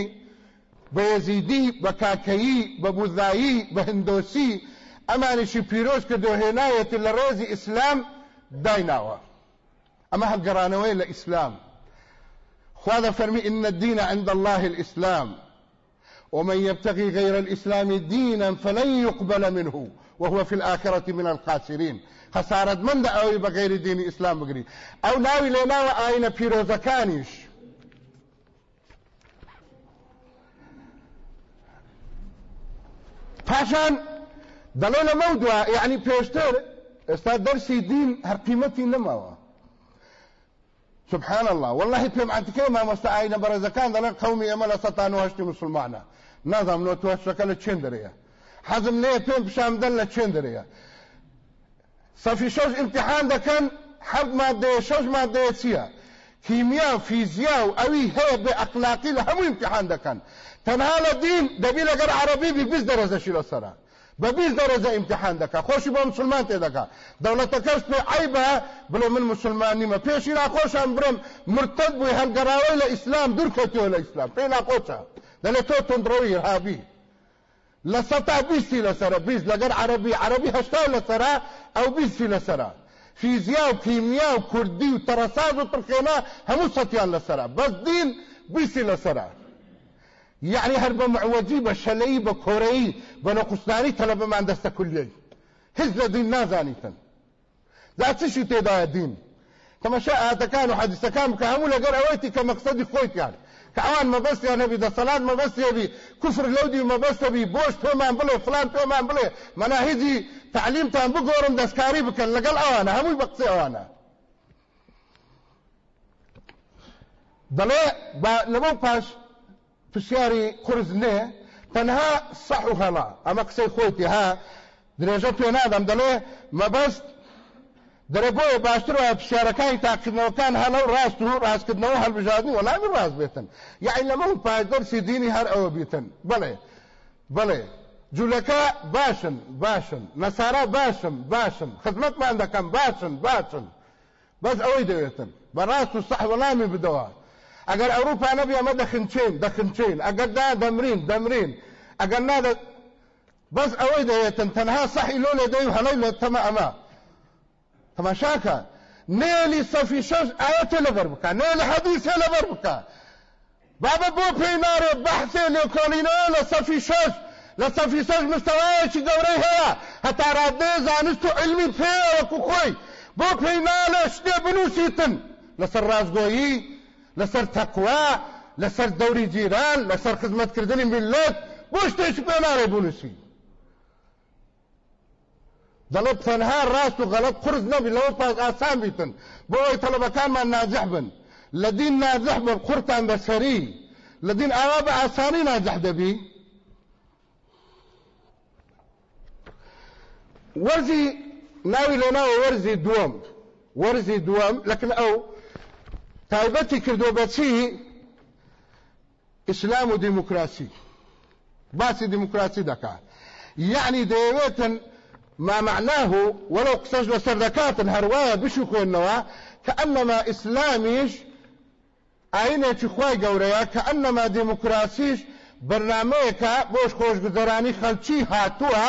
بە یەزیدی بە کاکەیی بە بوزایی بە هندۆسی ئەمانیشی پیرۆز کە دۆهێنایەتی لە ڕێزی ئیسلام دایناوە. ئەمە هەڵگەڕانەوەی لە ئیسلام. خوا دەفەرمی إن الدين عند الله الإسلام. ومن يبتغي غير الإسلام دينا فلن يقبل منه وهو في الآخرة من الخاسرين. خسارة من أوي بغير دين إسلام بغري أو ناوي لناوي آينا بيروزكانيش پاشان دەڵێ لە مەودووە یعنی پێشتر ئێستا دەرسی دین هەر قیمەتی نەماوە سبحان الله والله پێم عتیکەی مامۆستا ئاینە بەڕێزەکان دەڵێن قەومی ئێمە لە سەتان و هەشتی مسلمانە نازام نۆ توەشەکە لە چێن دەرەیە حەزم لێ پێم پیشامدەن لە چێن دەرەیە سەفی شەش امتحان شەش مادەیە چییە کیمیا و فیزیا و ئەوی هەیە بێ ئەخلاقی لە هەموو امتحان تەنها لە دین دەبی لەگەر عەرەبی بی بیست دەرەزەشی لەسەرە بە بیست دەرەجە امتحان دەکە خۆشی بۆ مسلمان تێ دەکا دەوڵەتەکەش پێ عیبە بڵێ من مسلمان نیمە پێشی ناخۆشان برم مرتد بووی هەلگەراوی لە ئیسلام دوورکەوتەوە لە ئیسلام پێی ناخۆشە دەڵێ تۆ تندڕەوی ئرهابی لە سەتا بیستی لەسەرە بیست لەگەر عەربی عەربی هەشتا لەسەرە ئەو بیستی لەسەرە فیزیا و کیمیا و کوردی و تەرەساز و ترخێنا هەموو سەتیان لەسەرە بەس دین بیستی لەسەرە يعني هەر بە معوەجی بە شەلەی بە کۆرەی بە نەقوستانی تەلەبەمان دەستە کولیەی هیچ لە دین نازانیتن دا چشی تێدایە دین تەمەشا ئاتەکان و حەدیسەکان بکە هەموو لەگەر ئەوەیتی کە مەقسەدی خۆیتیان کە ئەوان مەبەستیان هەبی دەسەڵات مەبەستێبی کوفر لەودی مەبەستەبی بۆش پێمان بڵێ فلان پێمان بڵێ مەناهیجی تعلیمتان بگۆڕم دەستکاری بکەن لەگەڵ ئەوانە هەمووی بە قسەی ئەوانە دەڵێ لەمە پاش پرسیاری قرز نێ تەنها سەح و هەڵا ئەمە قسەی خۆیتی ها درێژە پێ نادەم دەڵێ مەبەست دەرەبۆیە باشتر وایە پرسیارەکانی تاقیدنەوەکان هەڵە و ڕاست و ڕاستکردنەوە هەڵبژاردننی وەڵامی ڕاست بێتن یعنی لەمە پای دەرسی دینی هەر ئەوە بیتن. بڵێ بڵێ جوولەکە باشن باشن. نەسارا باشم باشم خزمەتمان دەکەم باشن باشن. بەس ئەوەی دەوێتن بەڕاست و سەح وەڵامی بدەوە ئەگەر ئەوروپا نەبی ئەمە دەخنچین دەخنچین ئەگەر دا دەمرین ئەگەر نادە بەس ئەوەی دەوێتن تەنها سەحی لۆ لێ دەی و هەڵەی لە تەمە ئەمە تەماشاکە نێلی سەفی شەش ئاەتە لەبەر بکە نێلی حەدیثێ لەبەر بکە بابە بۆ پێی نارێ بەحسێ لێکۆڵینەوە لە سەفی شەش لە سەفی شەش مستەوایەکی گەورەی هەیە هەتا ڕادێ زانست و علمی پێوەکو خۆی بۆ پێی نالە شتێ بنووسیتن لەسەر ڕازگۆیی لەسەر تەقوا لەسەر دەوری جیران لەسەر خزمەتکردنی ملت. بۆ شتێکی پێ نارێ بنووسی دەڵێ تەنها ڕاست و غەڵەت قرس نەبی لەوە پاس ئاسان بیتن. بۆ ئەوەی تەلەبەکانمان ناجح بن. لە دین ناجح بن قورتان بەسەری لە دین ئاوا بە ئاسانی ناجح دەبی وەرزی لە ناوە وەرزی دووەم وەرزی دووەم تایبەتی کردو بەچی ئیسلام و دیموکراسی. باسی دیموکراسی دەکات یعنی ما معناه ولو قصج لسردكات هرواية بشو كونوا كأنما إسلاميش ئاینێکی خی گەورەیە کە ئەنەما دموکراسیش بەرنمەیەکە بۆش خۆشگوزەرانی خەلکی هاتووە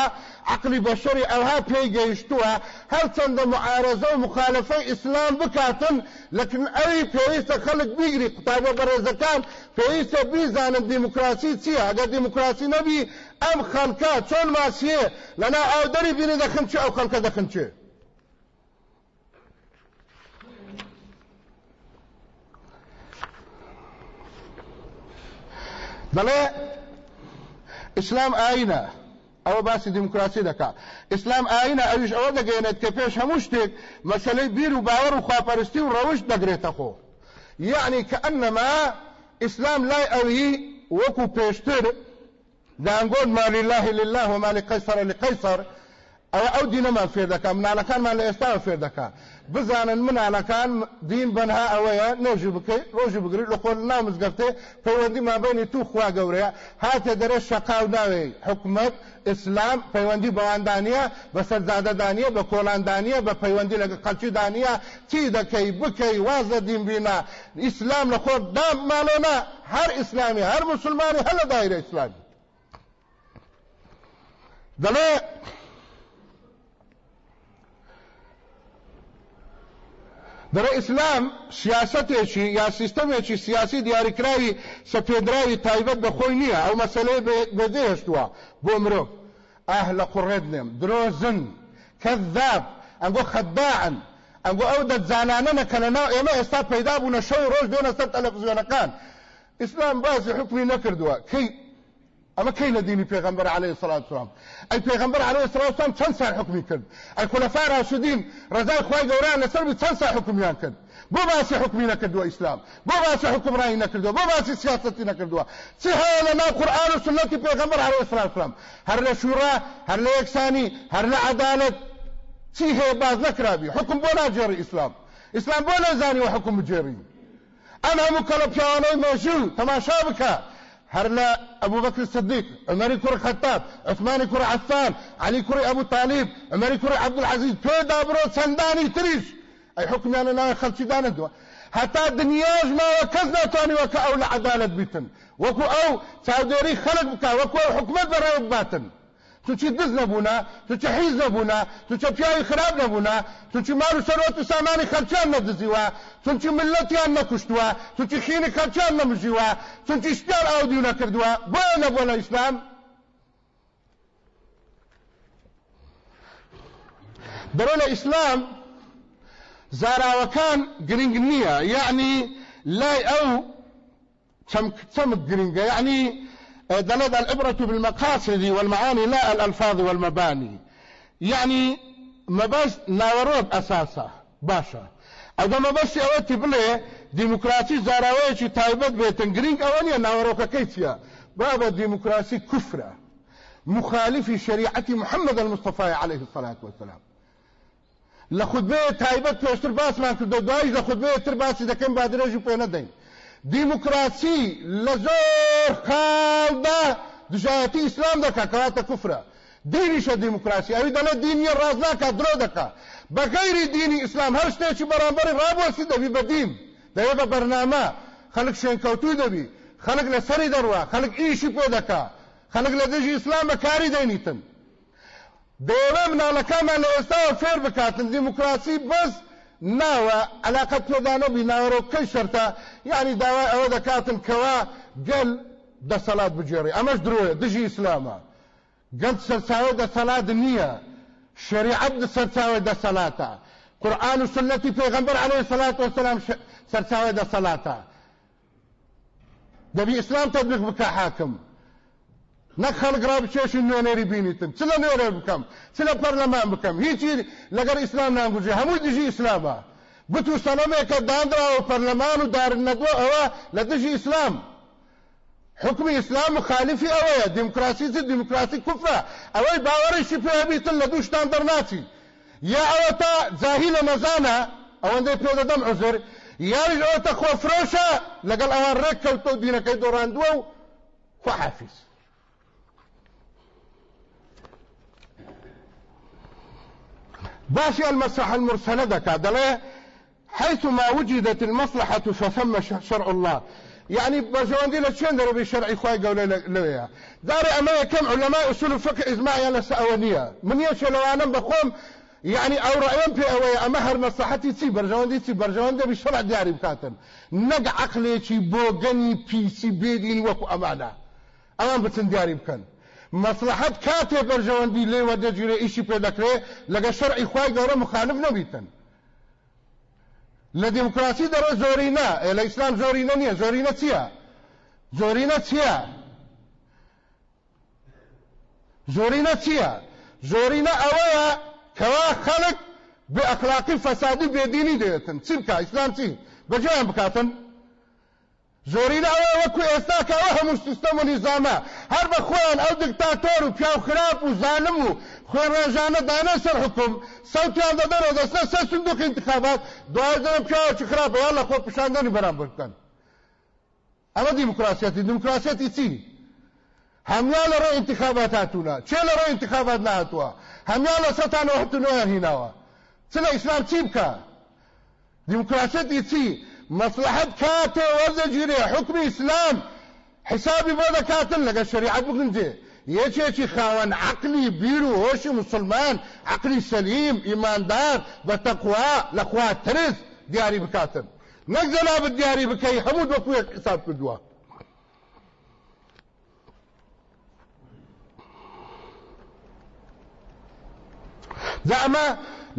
عقلی بەشەری ئەوها پێی گەیشتووە هەرچەندە معارەزە و مخالفەی ئیسلام بکاتن لەکن ئەوی پێویستە خەڵک بیگری. قوتابە بەڕێزەکان پێویستە بیزانن دیموکراسی چییە؟ ئەگەر دیموکراسی نەبی ئەم خەڵکە چۆن ماسیێ لەنا ئاودەری بینی دەخن چ ئەو خەڵکە دەخن چێ دەڵێ ئیسلام ئاینە ئەوە باسی دیموکراسی دەکات ئیسلام ئاینە ئەویش ئەوە دەگەێنێت کە پێش هەموو شتێک مەسلەی بیر و باوەڕ و خواپەرستی و ڕەوشت دەگرێتە خۆ یعنی کە ئەنەما ئیسلام لای ئەوی وەکو پێشتر دانگۆن ما لله لله وما لقيصر لقيصر ئەو ئەو دینەمان فێر دەکات منالەکانمان لە ئێستا فێر بزانن منالەکان دین بەنها ئەوەیە نێژی بکەیت ڕۆژی بگریت لە خۆن ناو مزگەفتێ پەیوەندی مابینی تو خوا گەورەیە هاتە دەرە شەقاو ناوێ حکومت ئیسلام پەیوەندی بەواندانە بە سەرزادەدانە بە کۆلاندانە بە پەیوەندی لەگە قەلچی دانە چی دەکەی بکەی وازە دین بینە ئیسلام لە خۆ دام ماڵۆنا هەر ئیسلامی هەر مسلمانی هەر لە دایرە ئیسلامی دەڵێ دەڕێ ئیسلام سیاستێکی یا سیستەمێکی سیاسی دیاریکراوی سەپێدراوی تایبەت بە خۆی نییە ئەو مەسلەی بەدێشتووە بۆ مرۆڤ ئاه لە قوڕێت نێم درۆزن کەذاب ئەنگۆ خەداعن ئەنگۆ ئەو دەتزانانە نەکەنە ناو ئێمە ئێستا پەیدا بوونە شەو ڕۆژ دێنە سەر تەلەڤیزیۆنەکان ئیسلام باسی حکمی نەکردووە کەی أما كاين ديني پیغمبر عليه الصلاة والسلام؟ أي پیغمبر عليه الصلاة والسلام چند سال کرد أي خلفاء راشدين رضای خوای گوران لسر چند سال حکمیان کرد؟ بۆ باسی حکمی نەکردووە ئیسلام بۆ باسی حکمڕایی نەکردووە بۆ باسی سیاستی نەکردووە چی هەیە لە ناو قورآن و سنەتی پێغەمبەر هەر شورا هەر لە یەکسانی هەر لە عدالت چی باز نەکرابی حکم بۆ ناجێڕی ئیسلام ئیسلام بۆ نەزانی و حکم بجێڕی ئەم هەموو کەڵە پیاوانەی مێژوو تەماشا هر لا أبو بكر الصديق عمر كرة الخطاب عثمان كرة عفان علي كرة أبو طالب عمر كرة عبد العزيز تودا برو سنداني تريش أي حكم يعني أنا خلشي دان دوا. حتى دنياج ما وكزنا تاني وكا أو لعدالة بيتن. وكو أو سعودوري خلق بكا وكو حكمت برا باتن تو چی دز نبوونا تو چی حیز نبوونا تو چ پیاوی خراپ نبوونا تو چی مال و سەرۆت و سامانی خەلچیان نەدزیوە چونچی ملەتیان نەکوشتووە چونچی خینی خەلچیان نەمژیوە چونچی شتیان ئاودی و نەکردووە بۆیە نەبووە لە ئیسلام دەڕۆ لە ئیسلام زاراوەکان گرنگ نییە یعنی لای ئەو چەمک گرنگە یعنی دەڵێت العبرة بالمقاصد والمعاني لا الألفاظ والمباني. يعني مەبەست ناوەڕۆک ئەساسە باشە ئەگە مەبەستی ئەوەتی بڵێ دیموکراسی زاراوەیەکی تایبەت بێتن گرنگ ئەوە نیە ناوەڕۆکەکەی چیە بابە دیموکراسی کوفرە مخالفی شریعەتی محمد المصطفى عليه الصلاة والسلام. لە خودبەیە تایبەت پێشتر باسمان کردو دوایش لە خودبەیە تر باسی دەکەم با درێژی پێ دیموکراسی لە زۆر خاڵدا دژایەتی ئیسلام دەکا کەواتە کوفرە دینیشە دیموکراسی ئەوی دەڵێ دینیە ڕاز ناکات درۆ دەکا بە غەیری دینی ئیسلام هەر شتێکی بەرامبەری ڕابوەسی دەبی بە دین دەوێ بە بەرنامە خەڵک شوێنکەوتوی دەبی خەڵک لە سەری دەڕوە خەڵک ئیشی پێ دەکا خەڵک لە دژی ئیسلام بە کاری دەینیتن دەوێ مناڵەکانمان لە ئێستاوە فێر ناوە علاقەت پێدانە بی ناوەڕۆکەی شەرتە یعنی داوای ئەوە دەکاتن کەوا گەل دەسەڵات بجێڕی ئەمەش درۆیە دژی ئیسلامە گەنج سەرچاوە دەسەڵات نییە شریعت سەرچاوە دەسەڵاتە قورآن و سنەتی پێغەمبەر عەلەیهی سەلات وەسەلام سەرچاوە دەسەڵاتە دەبی ئیسلام تەطبیق بکە حاکم نەک خەڵک ڕابچێشی نوێنێری بینیتن چ لە نوێرە بکەم چ لە پەرلەمان بکەم هیچی لەگەر ئیسلام نانگوژێ هەمووی دژی ئیسلامە بتو سەنەمێکە دانراوە پەرلەمان و دارنەدوە ئەوە لە دژی ئیسلام حکمی ئیسلام مخالفی ئەوەیە دیموکراسی چ دیموکراسی کوفرە ئەوەی باوەڕیشی پێبیتن لە دووشتان دەرناچی یا ئەوە تا جاهی لە مەزانە ئەوەندەی پێ دەدەم عزر یاریش ئەوە تا خۆفرۆشە لەگەڵ ئەوان ڕێک کەوتە و دینەکەی دۆڕاندووە و خواحافیز باشي المصلحة المرسلة حيث ما وجدت المصلحة فثم شرع الله. يعني برجواندي لشين درو بشرع خواهي قولي لويا داري أما كم علماء أصول الفقه إجماع يالا سأونية من لو أنا بقوم يعني أو رأيهم في أوي اما هر مصلحتي تي برجواندي تي برجواندي بشرع دياري بكاتن نق عقلي تي بوغني بي بيدين وكو امانا أمان بتن دياري بكن. مصلحت کاتێ بەرژەوەندی لێوە دەگیرێ ئیشی پێ دەکرێ لەگە شەرعی خوای گەورە مخالف نەبیتن. لە دیموکراسی دەڕۆ زۆرینە. لە ئیسلام زۆرینە نییە. زۆرینە چییە؟ زۆرینە چییە؟ زۆرینە چییە؟ زۆرینە ئەوەیە کەوا خەڵک بێ ئەخلاقی فەسادی بێدینی دێتن چی بکە؟ ئیسلام چی؟ بەجیان بکاتن؟ زۆرینە ئەوە وەکو ئێستا کە ئەوە هەموو سیستەم و نیزامە هەر بە خۆیان ئەو دکتاتۆر و پیاو خراپ و زانم و خۆی ڕێژانە دانە سەر حکم سەوتیان دەدەرەوە دەستە سەر سندوق انتخابات دوای دەرم پیاوەکی خراپە یان لە خۆ پیشاندنی بەرامبەر بکەن. ئەمە دیموکراسیەتی دیموکراسیەتی چی؟ هەمیا لە ڕێ انتخابات هاتوونە چێ لە ڕێ انتخابات نهاتووە؟ هەمیا لە سەتان وەحتنۆیان هیناوە. چ لە ئیسلام چی بکە؟ دیموکراسیەتی چی؟ مصلحت كاتي وەرزەگیرێ حکمی ئیسلام حسابی بۆ دەکاتن لەگە شریعت بگنجێ یەکێکی خاوەن عقلی بیر و هۆشی مسلمان عقلی سەلیم ئیماندار بە تەقوا لەخوا ترس دیاری بکاتن جەنابەت دیاری بکەی هەموو وەکوێک حساب کردووە زعما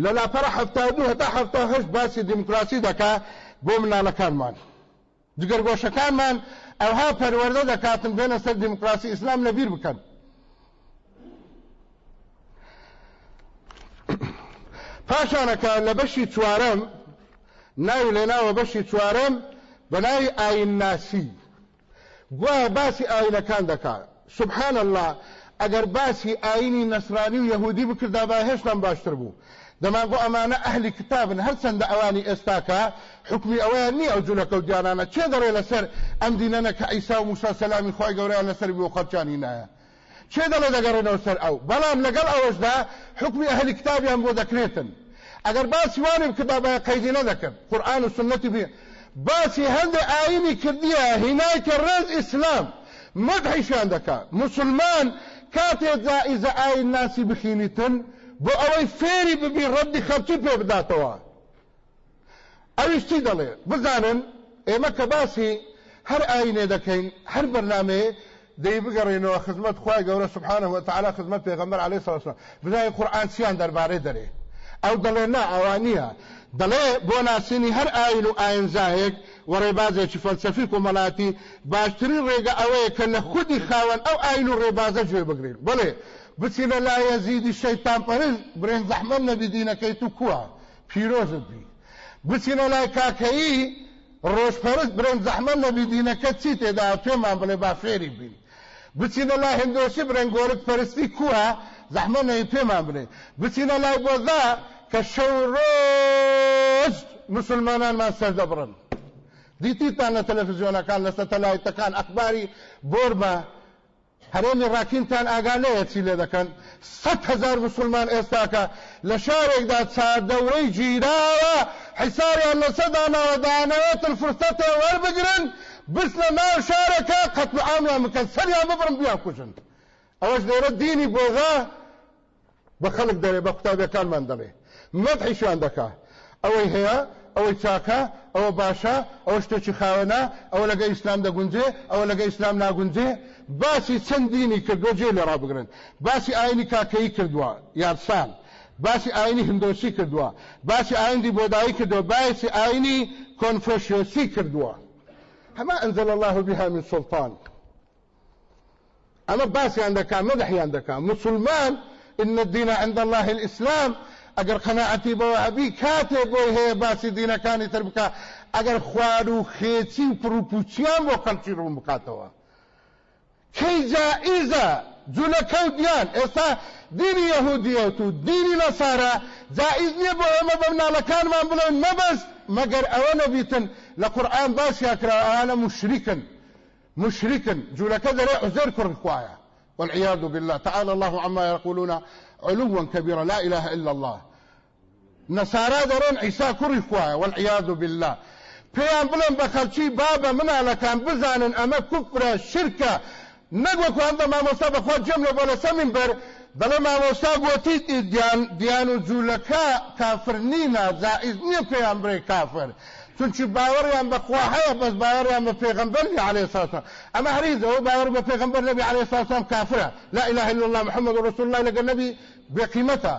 لەلا پەرە هەفتا دوو هەتا هەفتا هەشت باسی دیموکراسی دەکا بۆ مناڵەکانمان جگەر گۆشەکانمان ئەوها پەروەەردە دەکاتن بێنە سەر دیموکراسی ئیسلام لەبیر بکەن. پاشانەکە لە بەشی چوارەم ناوی لێناوە بەشی چوارەم بە ناوی ئاین ناسی گوایە باسی ئاینەکان دەکات سبحان الله ئەگەر باسی ئاینی نەسرانی و یەهودی بکردا با هێشتان باشتر بوو. دەمانگۆ ئەمانە ئەهلی کتابن هەرچەندە ئەوانی ئێستاکە حکمی ئەوەیان نی ئەو جوولەکە و دیانانە چێ دەڕێ لەسەر ئەم دینەنە کە ئەیسا و موسا سەلامی خۆی گەورەیان لەسەر بۆ خەرچانی نایە چێ دەڵێ دەگەڕێنەوە سەر ئەو بەڵام لەگەڵ ئەوەشدا حکمی ئەهلی کتابیان بۆ دەکرێتن ئەگەر کدا بە قەیدی نەدەکەن قورآن و سنەتی بێ باسی هەندێک ئاینی کردیە هینایکە ڕێز ئیسلام مدحیشان دەکات مسلمان کاتێ جائزە ئاین ناسی بخینیتن. بۆ ئەوەی فێری ببی ڕەدی خەڵکی پێ بداتەوە. ئەویشتی دەڵێ؟ بزانن ئێمە کە باسی هەر ئاینێ دەکەین هەر بەرنامەیە دەی بگەڕێنەوە خزمەت خخوای گەورە سبحانە وتعالا خزمەت پێغەمبەر عليه سلام بزانین قورآن چیان دەربارەی دەرێ؟ ئەو دەڵێ نا ئەوان نییە. دەڵێ بۆ ناسینی هەر ئاین و ئاینزاهەیەک وەڕێبازێکی فەلسەفی کۆمەڵاتی باشترین ڕێگە ئەوەیە کە لە خودی خاوەن ئەو ئاین و ڕێبازە گوێ بگرین. بڵێ بچینە لا یەزیدی شەیتان پەرز برێن زەحمەت نەبی دینەکەی تو کووە؟ پیرۆزت بی بچینە لای کاکەیی ڕۆژپەرست برێن زەحمەت نەبی دینەکە چی تێدا؟ پێمان بڵێ با فێری بین. بچینە لای هندۆشی برێن گۆرت پەرستی کووە زەحمە نەی پێمان بڵێ. بچینە لای بۆزا کە شەو ڕۆژ مسلمانانمان سەردەبڕن دیتیتان لە تەلەڤیزیۆنەکان لە سەتەلایتەکان ئەخباری هەرێمی ڕاکینتان ئاگالەیە چی لێ سەد هزار مسلمان ئێستاکە لە شارێکدا چاردەورەی گیراوە حیساریان لە سەدانەوە دانەوێت فرسەتێ وەربگرن بس لە ناو شارەکە قەتل عامیان بکەن سەریان ببڕن بیان کوژن ئەوەش لێرە دینی بۆغا بە خەڵک دەرێ بە قوتابەکانمان دەڵێ مەدحیشیان دەکا. ئەوەی هەیە ئەوەی چاکە ئەوە باشە ئەوە شتێکی خاوەنە ئەوە لەگە ئیسلام دەگونجێ ئەوە لەگە ئیسلام ناگونجێ. باسی چەند دینی کردو جێ لە ڕابگرن؟ باسی ئاینی کاکەی کردووە یارسان باسی ئاینی هندۆسی کردووە. باسی ئایندی بۆدایی کردووە. باسی ئاینی کۆنفۆشیۆسی کردووە. هەما ئەنزل الله بها من سلطان. ئەمە باسییان دەکا مەدەحیان دەکا. مسلمان إن الدين عند الله الإسلام. اگر قناعتی بۆ هەبی کاتێ بۆی هەیە باسی دینەکانی تر بکە ئەگەر خوار و خێچی و پرروپوچیان بۆ خەلکی ڕوون بکاتەوە کەی جائزە جوولەکە و دیان ئێستا دینی یەهودیەت و دینی نەسارە جائز نییە بۆ ئێمە بە مناڵەکانمان بڵێن مەبەست مەگەر ئەوە نەبیتن لە کرا ئەوانە مشریکن مشركا جولك ذري عزير كرخوايا والعياذ بالله. تعالى الله عما يقولون علوا كبيرا لا إله إلا الله. نصارى درون عيسى كرخوايا والعياذ بالله. پێیان بڵێن بە خەلکی بابە منالەکان بزانن ئەمە کوفرە شرکە نەگوەکو هەندە مامۆستا بەخوا جێم لە بۆ لە سەمین بەر دەڵێ مامۆستا گوتی دیان و جوولەکە کافر نینە جائز نییە پێیان بڕێ کافر. چونکی باوەڕیان بەخوا هەیە بەس باوەڕیان بە پێغمبەری عليه ساسان ئەمە هەریزەوە باوەڕ بە پێغمبەر نبی عليه ساسان کافرە لا اله الا الله محمد رسول الله لەگە نبی بێقیمەتە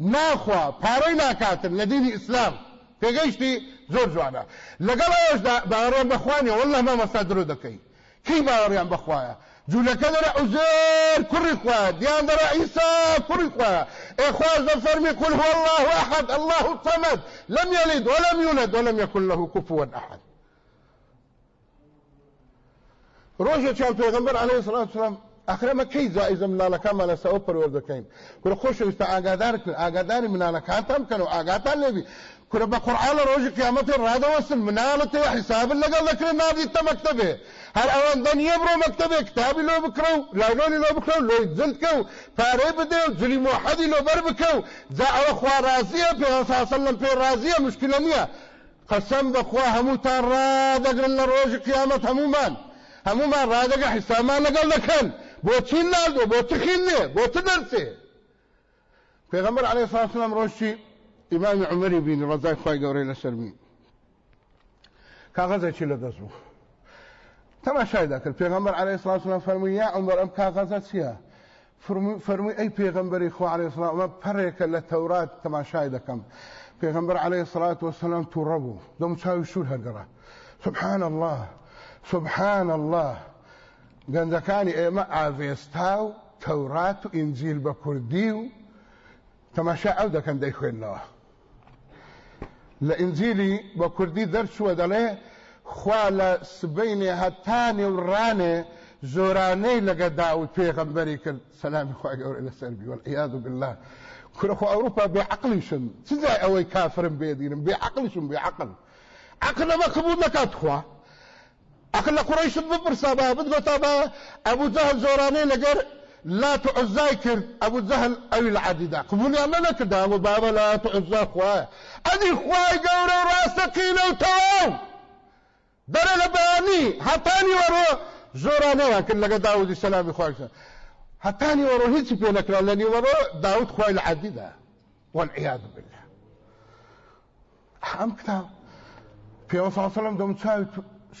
ناخوا پارەی ناکاتن لە دینی ئیسلام. پێگەیشتی زۆر جوانە. لەگەڵ ئەوشدا باوەڕیان بەخوانیە والله مامەستا درۆ دەکەی. کی باوەڕیان بەخوایە؟ جوولەکە دەرە عوزێر کوڕی خوایە دیان دەرە عیسا کوڕی خوایە. إخواز فرمي قل هو الله أحد الله الصمد. لم يلد ولم يولد ولم يكن له كفوا أحد. ڕۆژێکیان پێغمبەر عليه الصلاة والسلام ئەخرەمە کەی زائزە مناڵەکان مەلەسەوە پەروەردەکەین کورە خۆشەویستە ئاگادار کرد ئاگاداری مناڵەکانتان بکەن و ئاگاتان لێبی کورە بە قورآن لە ڕۆژی قیامەتی ڕادەوەسن مناڵەتێ حیسابن لەگەڵ دەکرێن نابیتە مەکتەبێ هەر ئەوەن دەنیە بڕۆ مەکتەبێ کتابی لۆ بکڕە و لاولۆنی لۆ بکڕە و لۆی جلدکە و پارەی بدێ و جلی موحەدی لۆ بەر بکە و جا ئەوە خوا رازیە پێسەسەلم پێ رازیە مشکلە نییە قەسەم بەخوا هەمووتان ڕادەگرن لە ڕۆژی قیامەت هەمومان هەمومان ڕادەگە حیسامان لەگەڵ دەکەن بۆچی ناردۆ بۆ تخینێ بۆ ت دەرسێ پێغەمبەر عەلەیهی سڵات وسلام ڕۆژی ئیمامی عومەری بینی ڕەزای خوای گەورەی لەسەر بین کاغەزێکی لە دەست بوو تەماشای دەکرد پێغەمبەر عەلەیهی سڵات وسلام فەرمووی یا عومەر ئەم کاغەزە چییە فەرمووی ئەی پێغەمبەری خوا عەلەیهی سڵات ئەمە پەرێکە لە تەورات تەماشای دەکەم پێغەمبەر عەلەیهی سڵات وسلام تووڕە بوو دەم چاوی شور هەرگەڕا سبحان الله سبحان الله. گەنجەکانی ئێمە ئاڤێستا و تەورات و ئینجیل بە کوردی و تەماشا ئەو دەکەن دەیخوێنەوە لە ئینجیلی بە کوردی دەرچووە دەڵێ خوا لە سبینێ هەتانی و ڕانێ زۆرانەی لەگە داوت پێغەمبەری کرد. سەلامی خوا گەورە لەسەر بیوە عیاذ بالله. کورەخۆ ئەوروپا بێعقلیشن چجای ئەوەی کافرم بێدینم بێعقلیشم بێعقل عقل. ئەمە قبول نەکات خوا. عقل لە قڕیشت بپرسا با بتگۆتا با ئەبوو جەهل زۆرانەی لەگەر لا تعزای کرد ئەبوو جەهل ئەوی لە عەدیدا قبولیان نەکردا ئەوە بابە لا تعزا خوایە ئەدی خوای گەورە و ڕاستەقینە و تەواو دەرە لە بەیانی هەتانی وەڕۆ زۆرانەیە کرد لەگە داودی سەلامی خوایشە هەتانی وەڕۆ هیچی پێ نەکرا لە نیوەڕۆ داود خوای لە عەدیدا والعیاذ بالله ئەم کتاب پێوە سەلەم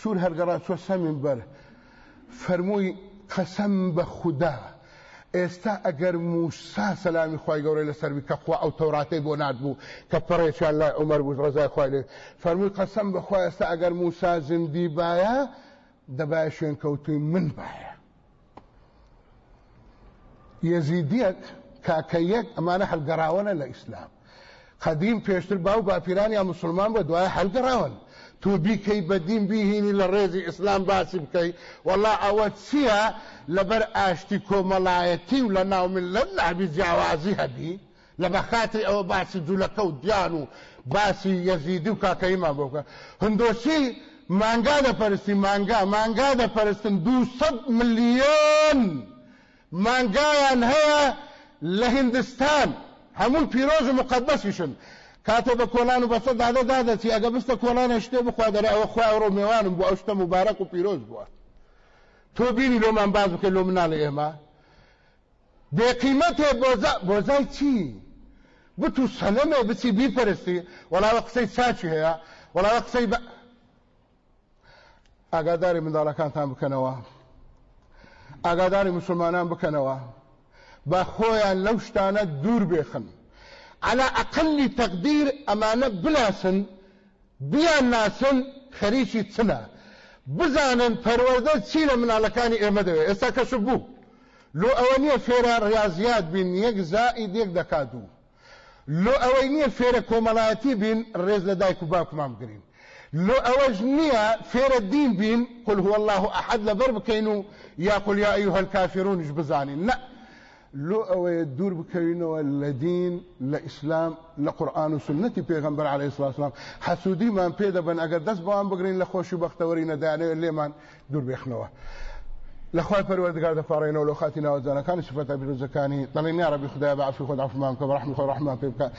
سوور هەڵگەڕا چۆ سەر مینبەر فەرمووی قەسەم بە خودا ئێستا ئەگەر موسا سەلامی خی گەورەی لەسەروی کە خوا ئەو تەوراتەی بۆ ناتبوو کە پڕێکیان لای عمەر بوو ڕزای خی لێ. فەرمووی قەسەم بەخوا ئێستا ئەگەر موسا زیندی باە دەبای شوێن کەوتوی من باە یەزیدیەک کاکە یەک ئەمانە هەلگەڕاوەنە لە ئیسلام. قدیم پێشتر باو باپیرانیان مسلمان بە دوای هەلگەڕاون. تو بیکەی بەدین بیهینی لە ڕێزی ئیسلام باسی بکەی وەڵا ئەوە چییە؟ لەبەر ئاشتی کۆمەڵایەتی و لە ناومن لە نابی جیاوازی هەبی لە بەخاتری ئەوە باسی جوولەکە و دیان و باسی یەزیدی و کاکەیمان بۆکە هیندۆسی مانگا دەپەرستی مانگا مانگا دەپەرستن دوسەد ملیۆن مانگایان هەیە لە هندستان. هەموو پیرۆژ و مقدسیشن. کاتە بە کۆلان و بەسە دادە دادەچی ئەگە بستە کۆلانە شتێ بخوا دەرە ئەوە خوای ڕۆ میێوانم بۆ ئەو شتە مبارەک و پیرۆز بووە. تۆ بینی لۆمان باز بکە لۆ مناڵی ئێمە. بێقیمەتێ بۆزای چی؟ بتو سەلەمێ بچی بیپەرستی. وەڵاوە قسەی چاچی هەیە وەڵاوە قسەی ئاگاداری منداڵەکانتان بکەنەوە. ئاگاداری مسلمانان بکەنەوە. بە خۆیان لەو شتانە دوور بێخن. على أقل تقدير ئەمانە بناسن بیانناسن خەریکی چنە بزانن پەروەردە چی لە مناڵەکانی ئێمە دەوێت ئێستا کەش بوو لۆ ئەوە نییە فێرە ڕیاضیات بین یەک زائید یەک دەکات و لۆ ئەوەی نییە فێرە کۆمەڵایەتی بین ڕێز لە دایک و قل هو الله ئەحد لەبەر بکەین و یا قل یا ئەیها الکافرونش بزانین لۆ ئەوەیە دوور بکەوینەوە لە دین لە ئیسلام لە قورآن و سنەتی پێغمبەر عليه السلام حەسوودیمان پێ دەبن ئەگەر دەست بەوان بگرین لە خۆشی بەختەوەری نەدانەوە لێمان دوور بێخنەوە لخوای پروردگار دفارین و لخاتی نوازانەکانی صفەتە بیرۆزەکانی دەڵێن یا ربی خدای بەعفی خۆ عفومان کە بەڕحمی خۆ ڕحمان پێ بکە.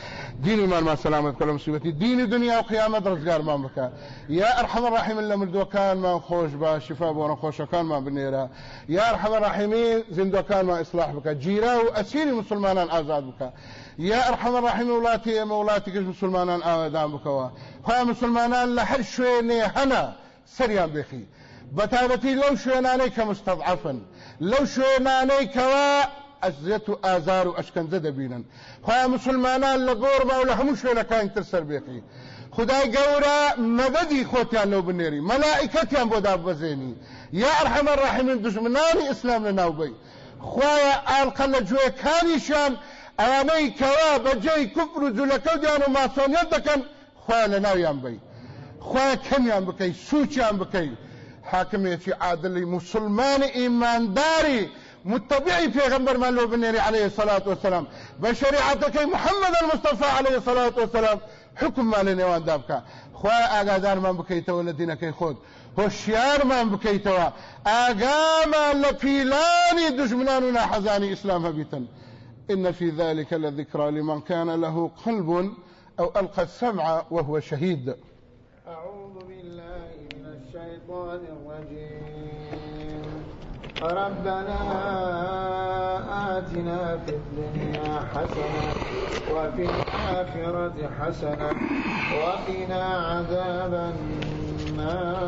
دینیمان ما سلامت کە لە مصیبەتی دینی دنیا و قیامەت ڕزگارمان بکە. یا ئەرحەمە ڕاحیمن لە مردوەکانمان خۆش بە شفا بۆ نەخۆشەکانمان بنێرە. یا ئەرحەمە ڕاحیمی زیندوەکانمان ئیسلاح بکە. جیرا و ئەسیری مسلمانان ئازاد بکە. یا ئەرحەمە ڕاحیمی وڵاتی ئێمە وڵاتی گەشت مسلمانان ئاوادان بکەوە. خۆیان مسلمانان لە هەر شوێنێ هەنا سەریان بێخی. بەتابەتی لەو شوێنانەی کە مستەضعفن. لەو شوێنانەی کەوا ئەزیەت و ئازار و ئەشکەنجە دەبینن. خۆیان مسلمانان لە گۆڕما و لە هەموو شوێنەکان تر سەر بێقی خدای گەورە مەدەدی خۆتیان لەو بنێری. مەلائکەتیان بۆ داببەزێنی. یا ئەرحەمە ڕاحمن دژمنانی ئیسلام لە ناوبەی. خوایە ئالقە لە گوێەکانیشان ئەوانەی کەوا بەجێی کوفر و جوولەکەوتیان و ماسۆنیەت دەکەن خوا لە ناویان بی خوا کەمیان بکەی سوچیان بکەی. حاکمێکی عادلی مسلمانی ئیمانداری متبعی پێغمبەرمان لۆ بنێری عليه الصلاة والسلام. شریعەتەکەی محمد المصطفى عليه الصلاة والسلام. حکممان لە نێواندا بکە خوای ئاگادارمان بکەیتەوە لە دینەکەی خۆت. هۆشیارمان بکەیتەوە ئاگامان لە پیلانی دژمنان و ناحەزانی ئیسلام هەبیتن. إن في ذلك لذكرى لمن كان له قلب أو ألقى السمع وهو شهيد. من الشيطان الرجيم. ربنا آتنا في الدنيا حسنة وفي الآخرة حسنة وقنا عذاب النار.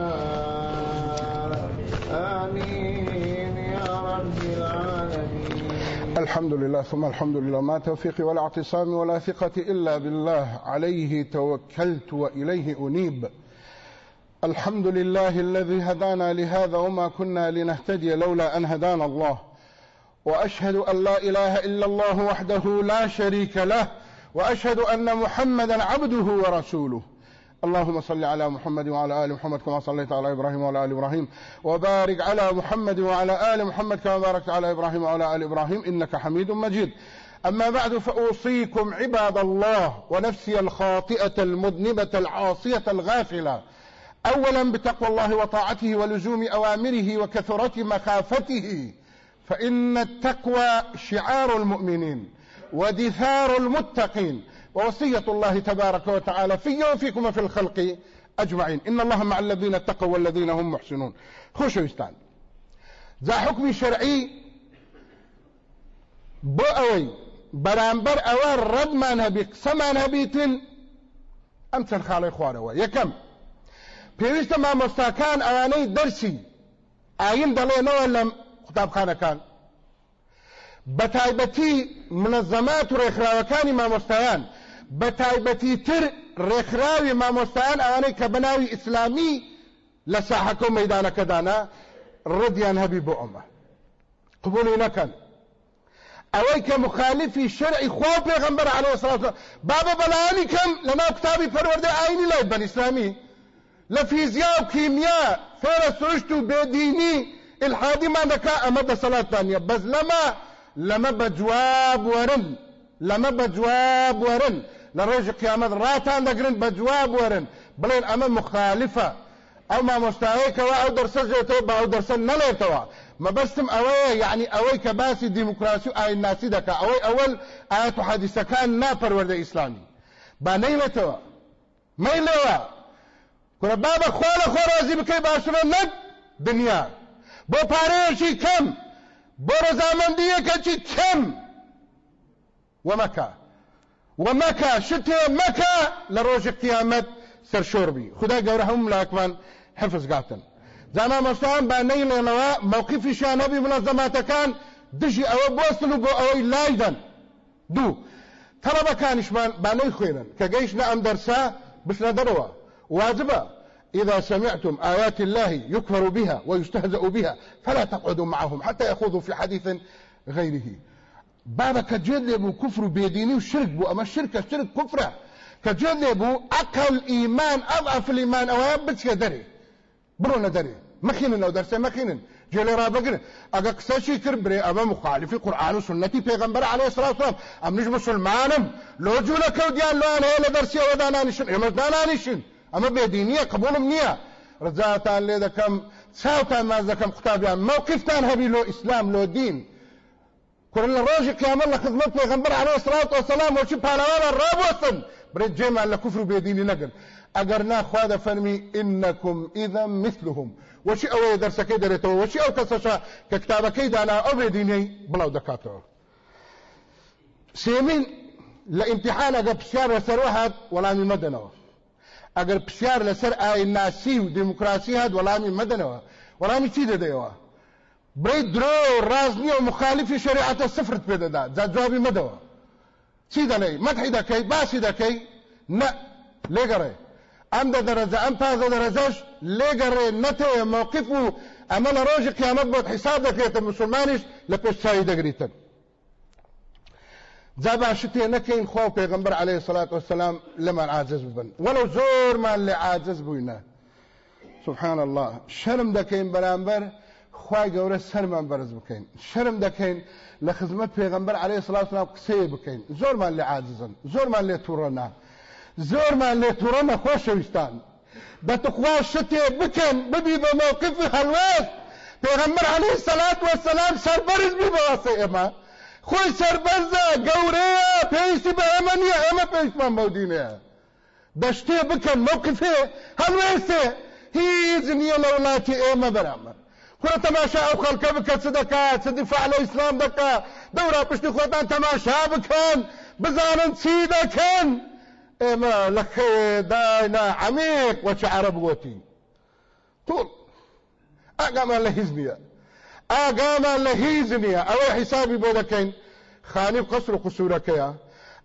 آمين يا رب العالمين. الحمد لله ثم الحمد لله ما توفيقي ولا اعتصامي ولا ثقتي إلا بالله. عليه توكلت وإليه أنيب. الحمد لله الذي هدانا لهذا وما كنا لنهتدي لولا أن هدانا الله. وأشهد أن لا إله إلا الله وحده لا شريك له وأشهد أن محمدا عبده ورسوله. اللهم صل على محمد وعلى آل محمد كما صليت على إبراهيم وعلى آل إبراهيم. وبارك على محمد وعلى آل محمد كما باركت على إبراهيم وعلى آل إبراهيم إنك حميد مجيد. أما بعد فأوصيكم عباد الله ونفسي الخاطئة المذنبة العاصية الغافلة. أولا بتقوى الله وطاعته ولزوم أوامره وكثرة مخافته فإن التقوى شعار المؤمنين ودثار المتقين. ووصية الله تبارك وتعالى في وفيكم وفي الخلق أجمعين. إن الله مع الذين اتقوا والذين هم محسنون. خوشو يستان ذا حكم شرعي بؤوي برانبر أوان ردمان هبي قسمان هبيتن أمتن خالي خواروا يكم پێویستە مامۆستاکان ئەوانەی دەرسی. ئاین دەڵێنەوە لەم قوتابخانەکان. بە تایبەتی منەزەمات و ڕێکخراوەکانی مامۆستایان بە تایبەتی تر ڕێکخراوی مامۆستایان ئەوانەی کە بەناوی ئیسلامی لە ساحەکە و مەدانەکەدانا ڕدیان هەبی بۆ ئەمە. قبولی نەکەن. ئەوەی کە مخالفی شەرعی خوا پێغەمبەر عەلەیهی سڵات بابە بەلایانی کەم لەناو کتابی پەروەردە ئاینی لای بەن ئیسلامی. لە فیزیا و کیمیا فێرە سروشت و بێدینی ئلحادیمان دەکا ئەمە دەسەڵاتان نیە بەس لەمە لەمە بە جواب وەرن لەمە بە جواب وەرن لە ڕێژی قیامەت ڕاتان دەگرن بە جواب وەرن بڵێن ئەمە مخالفە ئەو مامۆستایەکەوە ئەو دەرسە جێتەوە بە ئەو دەرسە نەڵێتەوە مەبەستم ئەوەیە یعنی ئەوەی کە باسی دیموکراسی و ئاین ناسی دەکا ئەوەی ئەوەل ئاەت کورە بابە خوا لە خۆ ڕازی بکەی باشترە نەک دنیا. بۆ پارەیەکی کەم بۆ ڕەزامەندیەکەکی کەم ومەکە ومەکە شتێ مەکە لە ڕۆژی قیامەت سەرشۆڕبی خدا گەورە هەموو ملاکمان حفظگاتن زانا مەستان با نەیڵێنەوە مووقفیشان هەبی منەزەماتەکان دژی ئەوە بۆستن و بۆ ئەوەی لایدەن دوو تەڵەبەکانیشمان با نەیخوێنن کە گەیشتە ئەم دەرسا بشنە دەرەوە واجبة. إذا سمعتم آيات الله يكفر بها ويستهزأ بها فلا تقعدوا معهم حتى يخوضوا في حديث غيره. بابا كجد كفر بيديني وشرك بو أما الشرك الشرك كفرة. كجد أقل إيمان أضعف الإيمان أو يبتش دري. برونا دري. مخينن أو درسي مخينن جێلێ ڕابگرن ئەگە قسەشی کرد برێ ئەمە مخالفی قورآن و سنەتی پێغمبەر عليه الصلاة والسلام. ئەمنیش مسلمانم. لۆ جوولە کەوتیان لەوان هەیە لە دەرسیەوە دانانیشن ئێمە دانانیشن ئەمە بێدینیە قبولم نییە ڕزاتان لێ دەکەم چاوتان ماز دەکەم قوتابیان مووقفتان هەبی لۆ ئیسلام لۆ دین کورن لە ڕۆژی قیامەت لە خزمەت پێغمبەر عليه الصلاة والسلام وەچی پاڵەوانە ڕابوەستن برێت جێمان لە کوفر و بێدینی نەگرن ئەگەر ناخوا دەفەرمی ئینەکم ئیدە مثلهم. وەچی ئەوەیە دەرسەکەی دەرێتەوە وەچی ئەو کەسەشە کە کتابەکەی دانا؟ ئەو بێدینەی بڵاو دەکاتەوە سێمین لە ئیمتحان ئەگە پرسیار لەسەرەوە هات وەڵامی ئەگەر پرسیار لەسەر ئاین ناسی و دیموکراسی هات وەڵامی مەدەنەوە. وەڵامی چی دەدەیەوە؟ بڕی درۆ ڕاز نییە و مخالفی شریعەتە سفرت پێ دەدا. جا جوابی مەدەوە. چی دەڵێ مەدحی دەکەی باسی دەکەی. نە لێگەڕێ. ئەم دە دەرەجە ئەم پازە دەرەجەش لێگەڕێ نەتەوە مووقف و ئەمە لە ڕۆژی قیامەت بۆت حیساب دەکرێتە مسلمانیش لە پێشچاوی دەگریتن. جا باشتێ نەکەین خوا پێغمبەر عليه الصلاة والسلام لەمان عاجز ببن. وەلو زۆرمان لێ عاجز بووینە سبحان الله. شەرم دەکەین بەرامبەر خوای گەورە سەرمان بەرز بکەین شەرم دەکەین لە خزمەت پێغمبەر عليه والسلام قسەیە بکەین زۆرمان لێ عاجزن. زۆرمان لێ تووڕەنا زۆرمان لێ تووڕەنە خۆشەویستان دەتخوا شتێ بکەن ببی بە مووقفی هەڵوێست پێغمبەر عليه الصلاة والسلام سەربەرز بی بەواسە ئێمە خۆی سەربەرزە گەورەیە پێویستی بە ئەمە نییە ئەمە پێویستمان بەودینەیە دەشتێ بکەن مووقفێ هەڵوێستێ هیچ نییە لە وڵاتی ئێمە بەرامبەر خۆ تەماشا ئەو خەڵکە بکە چ دەکات چ دیفاع لە ئیسلام پشتی خۆتان تەماشا بکەن بزانن چی دەکەن ئێمە لە خێداینا عەمیق وەچە عەرەب گوتی. توڵ ئاگامان لە هیچ نییە ئاگامان لە هیچ نییە ئەوەی حیسابی بۆ دەکەین خانی و قەسر و قسوورەکەیە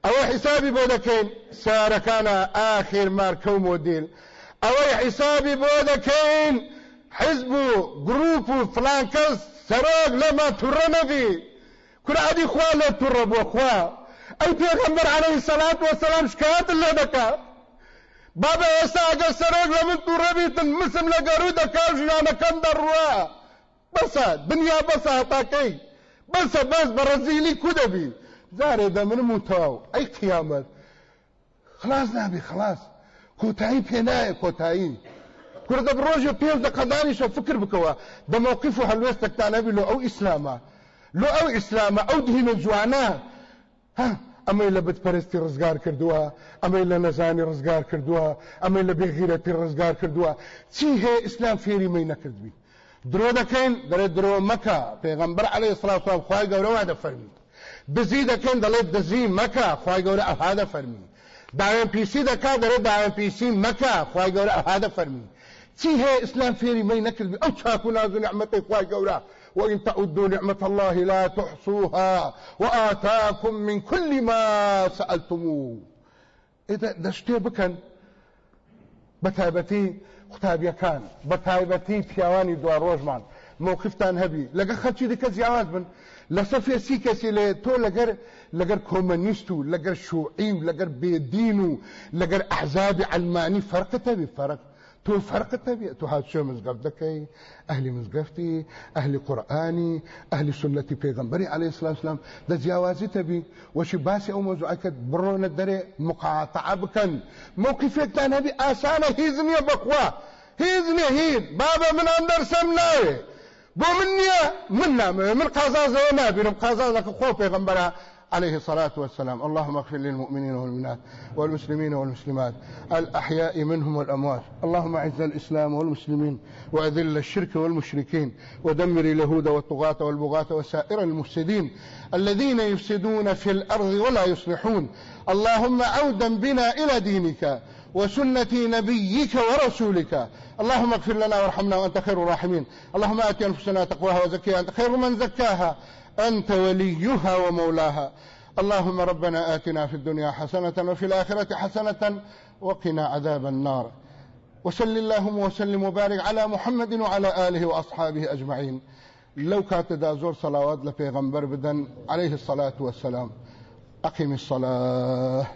ئەوە حیسابی بۆ دەکەین سارەکانە ئاخر مارکە و مۆدیل ئەوەی حیسابی بۆ دەکەین حزب و گروپ و فلان کەس سەرۆک لەمە توڕە نەبی کورعادی خوا لێ توڕە بۆ خوا. ئەی پێغەمبەر عەلەیهی سەلات وەسەلام شکایەتت لێ دەکات بابا ئەگەر سەرۆک لە من توڕە بیتن مسم لە گەڕوو دەکا ژیانەکەم دەڕوە بەسە دنیا بەسە هەتاکەی بەسە بەس بە ڕەزیلی کو دەبی جارێ دەمنم و تەواو ئەی قیامەت خلاص نابی خلاص. کۆتایی پێ نایە کۆتایی کورە دە ڕۆژە پێنج دەقەدانیشە فکر بکەوە دە مووقف و هەلوێستێکتان نەبی لۆ ئەو ئیسلامە لۆ ئەو ئیسلامە ئەو دهینە جوانە ئەمەی لە بتپەرستی ڕزگار کردووە ئەمەی لە نەزانی ڕزگار کردووە ئەمەی لە بێغیرەتی ڕزگار کردووە چی هەیە ئیسلام فێری مەی نەکردوی درۆ دەکەین دەڵێت درۆ مەکە پێغەمبەر عەلەیهی سڵات وسلام خوای گەورە وا دەفەرمی دزی دەکەن دەڵێت دزی مەکە خوای گەورە ئەها دەفەرمی داوێن پیسی دەکات دەڵێت داوێن پیسی مەکە خوای گەورە ئەها دەفەرمی چی هەیە ئیسلام فێری مەی نەکردوی ئەو چاک و ناز و نعمەتی خوای گەورە. وإن تعدوا نعمة الله لا تحصوها وآتاكم من كل ما سألتموه. إذا دشتي بكن بتابتي قوتابیەکان بە تایبەتی پیاوانی دوا ڕۆژمان مووقفتان هەبی. لەگە خەلکی دیکە زیاواز بن. لەسەر فێسی کەسی لێ تۆ لەگەر لەگەر کۆمەنیست و لەگەر شوعی و لەگەر بێدین و لەگەر ئەحزابی ئەلمانی فەرقت هەبی فەرق تۆ فەرقت هەبی تو هاتشێ مزگەفت دەکەی ئەهلی مزگەفتی ئەهلی قورآانی ئەهلی سنەتی پێغەمبەری عەلەیهی سڵام سلام دە جیاوازی تەبی وەشی باسی ئەو مۆزوعەکەت بڕۆنە دەرێ مقاتعە بکەن مووقفێکتان هەبی ئاسانە هیچ نییە بەخوا هیچ نییە هیچ بابە منان دەرسەم ناوێ بۆ من نییە من نامەوێ من قازازەوە نابینم قازازەکە خۆ پێغەمبەرە عليه الصلاة والسلام. اللهم اغفر للمؤمنين والمؤمنات والمسلمين والمسلمات. الأحياء منهم والأموات. اللهم أعز الإسلام والمسلمين وأذل الشرك والمشركين ودمر اليهود والطغاة والبغاة وسائر المفسدين الذين يفسدون في الأرض ولا يصلحون. اللهم عودا بنا إلى دينك وسنة نبيك ورسولك. اللهم اغفر لنا وارحمنا وأنت خير الراحمين. اللهم آت أنفسنا تقواها وزكيها. أنت خير من زكاها. أنت وليها ومولاها. اللهم ربنا آتنا في الدنيا حسنة وفي الآخرة حسنة وقنا عذاب النار. وسل اللهم وسلم وبارك على محمد وعلى آله وأصحابه أجمعين. لو كانت دا زور صلوات لبيغمبر بدن عليه الصلاة والسلام. أقم الصلاة.